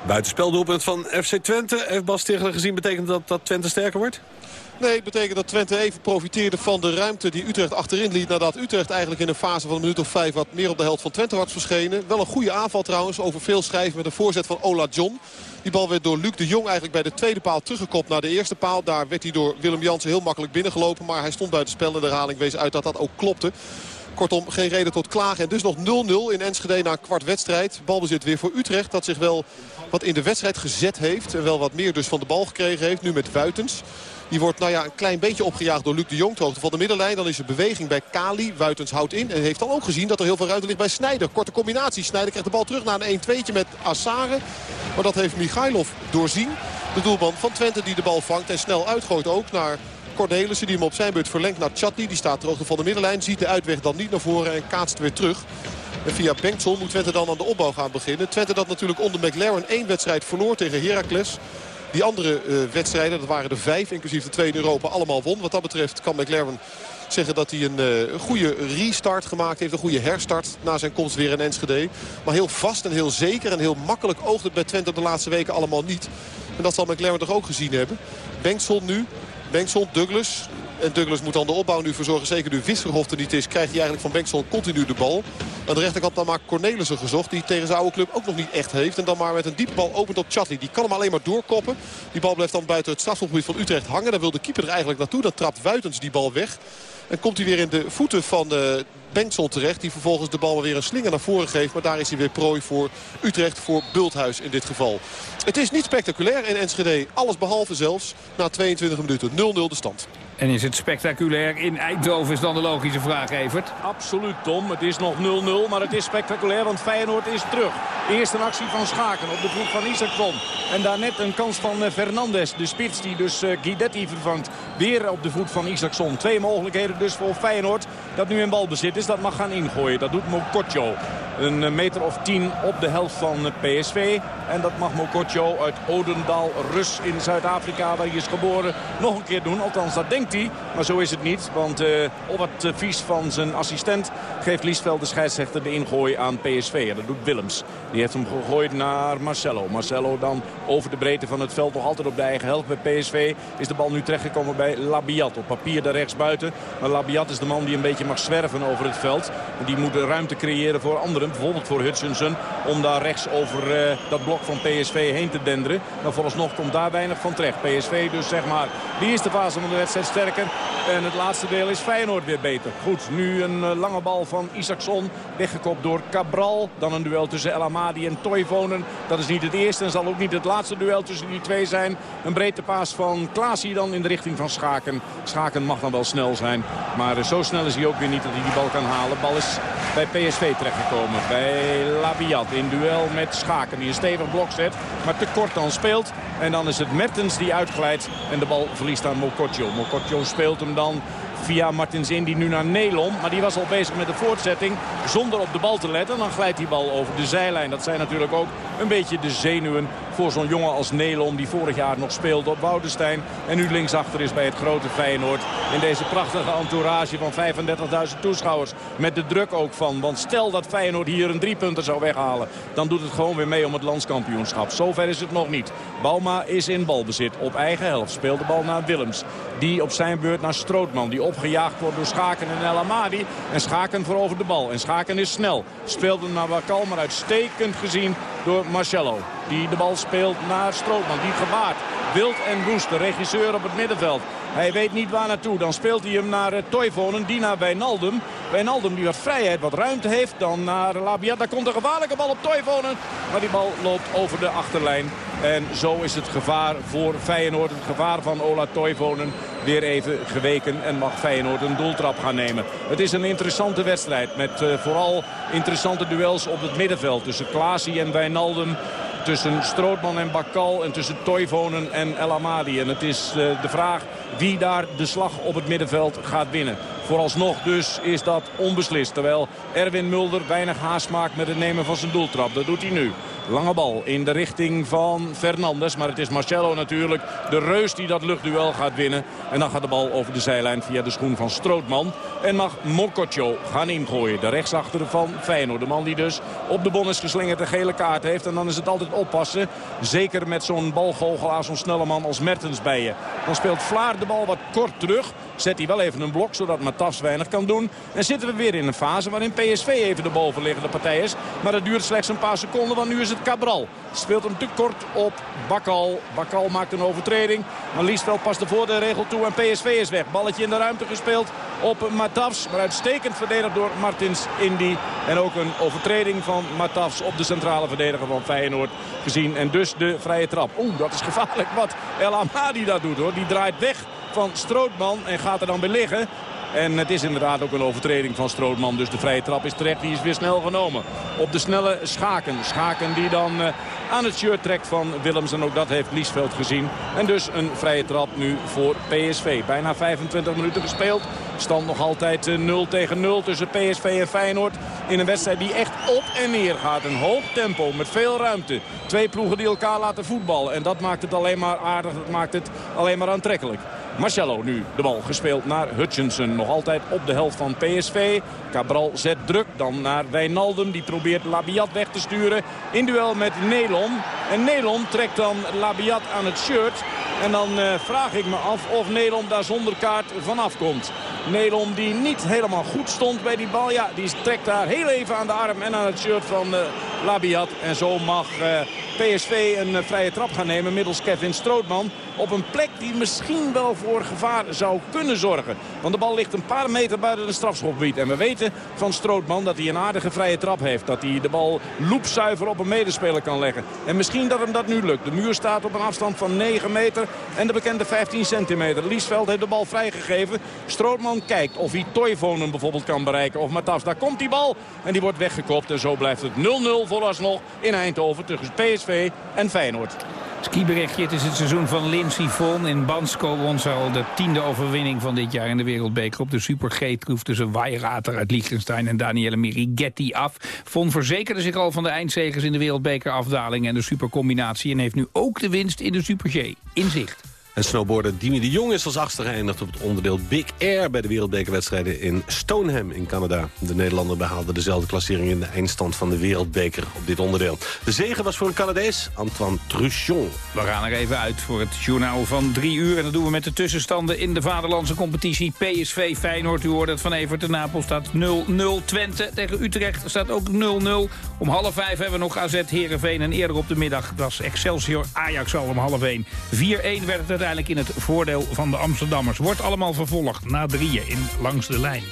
Speaker 8: Buitenspeldoelpunt van FC Twente. Heeft Bas Tichler gezien betekent dat dat Twente sterker wordt?
Speaker 24: Nee, het betekent dat Twente even profiteerde van de ruimte die Utrecht achterin liet. Nadat Utrecht eigenlijk in een fase van een minuut of vijf wat meer op de helft van Twente was verschenen. Wel een goede aanval trouwens, over veel schrijven met een voorzet van Ola John. Die bal werd door Luc de Jong eigenlijk bij de tweede paal teruggekopt naar de eerste paal. Daar werd hij door Willem Jansen heel makkelijk binnengelopen. Maar hij stond buiten spel en de herhaling wees uit dat dat ook klopte. Kortom, geen reden tot klagen. En dus nog 0-0 in Enschede na kwart wedstrijd. Balbezit weer voor Utrecht. Dat zich wel wat in de wedstrijd gezet heeft. En wel wat meer dus van de bal gekregen heeft. Nu met Wuitens. Die wordt nou ja, een klein beetje opgejaagd door Luc de Jong. hoogte van de middenlijn. Dan is er beweging bij Kali. Wuitens houdt in. En heeft dan ook gezien dat er heel veel ruimte ligt bij Snijder. Korte combinatie. Snijder krijgt de bal terug naar een 1-2'tje met Assare. Maar dat heeft Michailov doorzien. De doelman van Twente die de bal vangt en snel uitgooit ook naar Cornelissen. Die hem op zijn beurt verlengt naar Chatli. Die staat ter van de middenlijn. Ziet de uitweg dan niet naar voren en kaatst weer terug. En via Bengtson moet Twente dan aan de opbouw gaan beginnen. Twente dat natuurlijk onder McLaren één wedstrijd verloor tegen Heracles. Die andere uh, wedstrijden, dat waren er vijf, inclusief de twee in Europa, allemaal won. Wat dat betreft kan McLaren zeggen dat hij een uh, goede restart gemaakt heeft. Een goede herstart na zijn komst weer in Enschede. Maar heel vast en heel zeker en heel makkelijk oogt het bij Twente de laatste weken allemaal niet. En dat zal McLaren toch ook gezien hebben. Bengtson nu. Bengtson, Douglas. En Douglas moet dan de opbouw nu verzorgen. Zeker nu Visserhof er niet is, krijgt hij eigenlijk van Bengtson continu de bal. Aan de rechterkant dan maar Cornelissen gezocht. Die tegen zijn oude club ook nog niet echt heeft. En dan maar met een diepe bal opent op Chatli. Die kan hem alleen maar doorkoppen. Die bal blijft dan buiten het strafgebied van Utrecht hangen. Daar wil de keeper er eigenlijk naartoe. Dan trapt Wuitens die bal weg. En komt hij weer in de voeten van uh, Bengtson terecht. Die vervolgens de bal weer een slinger naar voren geeft. Maar daar is hij weer prooi voor Utrecht, voor Bulthuis in dit geval. Het is niet spectaculair in Enschede. Alles behalve zelfs na 22 minuten. 0-0 de stand.
Speaker 6: En is het spectaculair in Eindhoven is dan de logische vraag, Evert?
Speaker 23: Absoluut, Tom. Het is nog 0-0, maar het is spectaculair, want Feyenoord is terug. Eerst een actie van Schaken op de voet van Isaacson. En daarnet een kans van eh, Fernandes, de spits die dus uh, Guidetti vervangt. Weer op de voet van Isaacson. Twee mogelijkheden dus voor Feyenoord dat nu in balbezit is. Dat mag gaan ingooien. Dat doet Mokotjo. Een eh, meter of tien op de helft van PSV. En dat mag Mokotjo uit Odendaal, Rus in Zuid-Afrika, waar hij is geboren, nog een keer doen. Althans, dat denkt hij. Maar zo is het niet. Want uh, op het advies van zijn assistent geeft Liesveld de scheidsrechter de ingooi aan PSV. En dat doet Willems. Die heeft hem gegooid naar Marcelo. Marcelo dan over de breedte van het veld nog altijd op de eigen helft. Bij PSV is de bal nu terechtgekomen bij Labiat. Op papier daar rechts buiten. Maar Labiat is de man die een beetje mag zwerven over het veld. En die moet ruimte creëren voor anderen. Bijvoorbeeld voor Hutchinson. Om daar rechts over uh, dat blok van PSV heen te denderen. Maar vooralsnog komt daar weinig van terecht. PSV dus zeg maar de eerste fase van de wedstrijd sterker. En het laatste deel is Feyenoord weer beter. Goed, nu een uh, lange bal van Isaacson. Weggekopt door Cabral. Dan een duel tussen El Amadi en Toivonen. Dat is niet het eerste en zal ook niet het laatste duel tussen die twee zijn. Een breedte paas van Klaasie dan in de richting van Schaken. Schaken mag dan wel snel zijn. Maar uh, zo snel is hij ook weer niet dat hij die bal kan halen. Bal is bij PSV terechtgekomen. Bij Labiat in duel met Schaken. Die een stevig blok zet. Maar te kort dan speelt. En dan is het Mertens die uitglijdt. En de bal verliest aan Mokotjo. Mokotjo speelt hem dan via Martins Indy nu naar Nelon. Maar die was al bezig met de voortzetting zonder op de bal te letten. Dan glijdt die bal over de zijlijn. Dat zijn natuurlijk ook een beetje de zenuwen voor zo'n jongen als Nelon. Die vorig jaar nog speelde op Woudenstein. En nu linksachter is bij het grote Feyenoord. In deze prachtige entourage van 35.000 toeschouwers. Met de druk ook van. Want stel dat Feyenoord hier een driepunter zou weghalen. Dan doet het gewoon weer mee om het landskampioenschap. Zover is het nog niet. Bauma is in balbezit op eigen helft. Speelt de bal naar Willems. Die op zijn beurt naar Strootman. Die opgejaagd wordt door Schaken en El Amadi. En Schaken verovert de bal. En Schaken is snel. Speelt hem naar Wakal, maar uitstekend gezien door Marcello. Die de bal speelt naar Strootman. Die gebaard. Wild en Woest, de regisseur op het middenveld. Hij weet niet waar naartoe. Dan speelt hij hem naar uh, Toivonen, die naar Wijnaldum. Wijnaldum die wat vrijheid, wat ruimte heeft. Dan naar Labiat. Daar komt een gevaarlijke bal op Toivonen. Maar die bal loopt over de achterlijn. En zo is het gevaar voor Feyenoord. Het gevaar van Ola Toivonen weer even geweken. En mag Feyenoord een doeltrap gaan nemen. Het is een interessante wedstrijd. Met uh, vooral interessante duels op het middenveld. Tussen Klaasie en Wijnaldum tussen Strootman en Bakal en tussen Toivonen en El Amadi. En het is uh, de vraag wie daar de slag op het middenveld gaat winnen. Vooralsnog dus is dat onbeslist. Terwijl Erwin Mulder weinig haast maakt met het nemen van zijn doeltrap. Dat doet hij nu. Lange bal in de richting van Fernandes. Maar het is Marcelo natuurlijk de reus die dat luchtduel gaat winnen. En dan gaat de bal over de zijlijn via de schoen van Strootman. En mag Mokotjo gaan ingooien. De rechtsachter van Feyenoord. De man die dus op de bon is geslingerd de gele kaart heeft. En dan is het altijd oppassen. Zeker met zo'n balgoochelaar, zo'n snelle man als Mertens bij je. Dan speelt Vlaar de bal wat kort terug. Zet hij wel even een blok, zodat Matas weinig kan doen. En zitten we weer in een fase waarin PSV even de bovenliggende partij is. Maar dat duurt slechts een paar seconden, want nu is het Cabral. Speelt hem te kort op Bakal. Bakal maakt een overtreding. Maar Liesveld past de regel toe en PSV is weg. Balletje in de ruimte gespeeld op Matafs. Maar uitstekend verdedigd door Martins Indy. En ook een overtreding van Matafs op de centrale verdediger van Feyenoord gezien. En dus de vrije trap. Oeh, dat is gevaarlijk wat El Amadi dat doet hoor. Die draait weg van Strootman en gaat er dan bij liggen. En het is inderdaad ook een overtreding van Strootman. Dus de vrije trap is terecht. Die is weer snel genomen. Op de snelle Schaken. Schaken die dan uh, aan het shirt trekt van Willems. En ook dat heeft Liesveld gezien. En dus een vrije trap nu voor PSV. Bijna 25 minuten gespeeld. Stand nog altijd 0 tegen 0 tussen PSV en Feyenoord. In een wedstrijd die echt op en neer gaat. Een hoog tempo met veel ruimte. Twee ploegen die elkaar laten voetballen. En dat maakt het alleen maar aardig. Dat maakt het alleen maar aantrekkelijk. Marcelo nu de bal gespeeld naar Hutchinson. Nog altijd op de helft van PSV. Cabral zet druk. Dan naar Wijnaldum. Die probeert Labiat weg te sturen. In duel met Nelon. En Nelon trekt dan Labiat aan het shirt. En dan uh, vraag ik me af of Nelon daar zonder kaart vanaf komt. Nelon die niet helemaal goed stond bij die bal. Ja, die trekt daar heel even aan de arm en aan het shirt van uh, Labiat. En zo mag uh, PSV een vrije trap gaan nemen middels Kevin Strootman. Op een plek die misschien wel voor gevaar zou kunnen zorgen. Want de bal ligt een paar meter buiten het strafschopgebied. En we weten van Strootman dat hij een aardige vrije trap heeft. Dat hij de bal loepzuiver op een medespeler kan leggen. En misschien dat hem dat nu lukt. De muur staat op een afstand van 9 meter en de bekende 15 centimeter. Liesveld heeft de bal vrijgegeven. Strootman kijkt of hij Toivonen bijvoorbeeld kan bereiken. Of Matas, daar komt die bal. En die wordt weggekopt. En zo blijft het 0-0 vooralsnog in Eindhoven tussen PSV en Feyenoord.
Speaker 6: Skiberichtje, het is het seizoen van Lindsey Vonn. In Bansko won ze al de tiende overwinning van dit jaar in de Wereldbeker. Op de Super G-troef tussen Weirater uit Liechtenstein en Daniele Mirigetti af. Von verzekerde zich al van de eindzegers in de Wereldbeker afdaling en de supercombinatie. En heeft nu ook de winst in de Super G in zicht.
Speaker 8: En snowboarder Dimi de Jong is als achtste geëindigd op het onderdeel Big Air... bij de wereldbekerwedstrijden in Stoneham in Canada. De Nederlander behaalde dezelfde klassering in de eindstand van de wereldbeker op dit onderdeel. De zege was voor een Canadees, Antoine Truchon.
Speaker 6: We gaan er even uit voor het journaal van drie uur. En dat doen we met de tussenstanden in de vaderlandse competitie. PSV Feyenoord, u hoorde het van Evert de Napel, staat 0-0. Twente tegen Utrecht staat ook 0-0. Om half vijf hebben we nog AZ Heerenveen. En eerder op de middag was Excelsior Ajax al om half 1. 4-1 werd het uiteindelijk in het voordeel van de Amsterdammers. Wordt allemaal vervolgd na drieën in Langs de Lijn.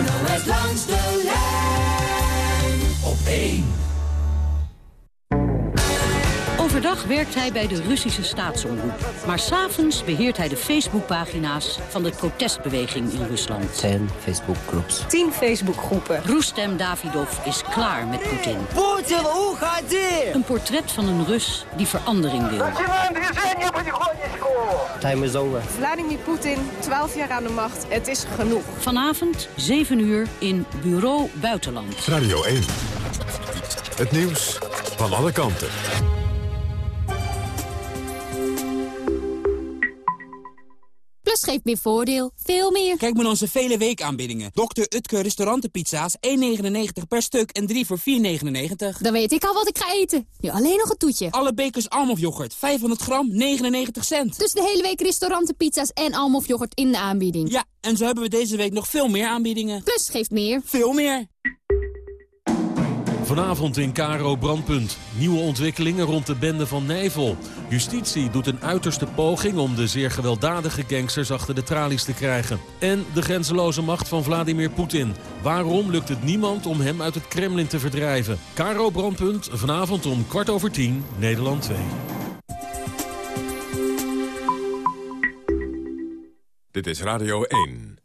Speaker 25: NOS langs de lijn op 1.
Speaker 26: Overdag werkt hij bij de Russische staatsomroep. Maar s'avonds beheert hij de Facebookpagina's van de protestbeweging in Rusland.
Speaker 27: 10 Facebookgroeps.
Speaker 26: 10 Facebookgroepen. Roestem Davidov is klaar met Poetin.
Speaker 25: Poetin,
Speaker 26: Een portret van een Rus die verandering wil.
Speaker 27: Time is over.
Speaker 28: Vladimir Poetin, 12 jaar aan de macht. Het is genoeg.
Speaker 26: Vanavond, 7 uur, in Bureau Buitenland.
Speaker 5: Radio 1. Het nieuws van alle kanten.
Speaker 29: Plus geeft meer voordeel. Veel meer.
Speaker 30: Kijk maar onze vele weekaanbiedingen. Dr. Utke restaurantenpizza's 1,99 per stuk en 3 voor 4,99.
Speaker 29: Dan weet ik al wat ik ga eten. Nu alleen nog een toetje.
Speaker 30: Alle bekers Almof yoghurt, 500 gram, 99 cent.
Speaker 29: Dus de hele week restaurantenpizza's en Almof yoghurt in de aanbieding.
Speaker 30: Ja, en zo hebben we deze week nog veel meer aanbiedingen.
Speaker 29: Plus geeft meer.
Speaker 30: Veel meer.
Speaker 31: Vanavond in Karo Brandpunt. Nieuwe ontwikkelingen rond de bende van Nijvel. Justitie doet een uiterste poging om de zeer gewelddadige gangsters achter de tralies te krijgen. En de grenzeloze macht van Vladimir Poetin. Waarom lukt het niemand om hem uit het Kremlin te verdrijven? Karo Brandpunt, vanavond om kwart over tien, Nederland 2.
Speaker 5: Dit is Radio 1.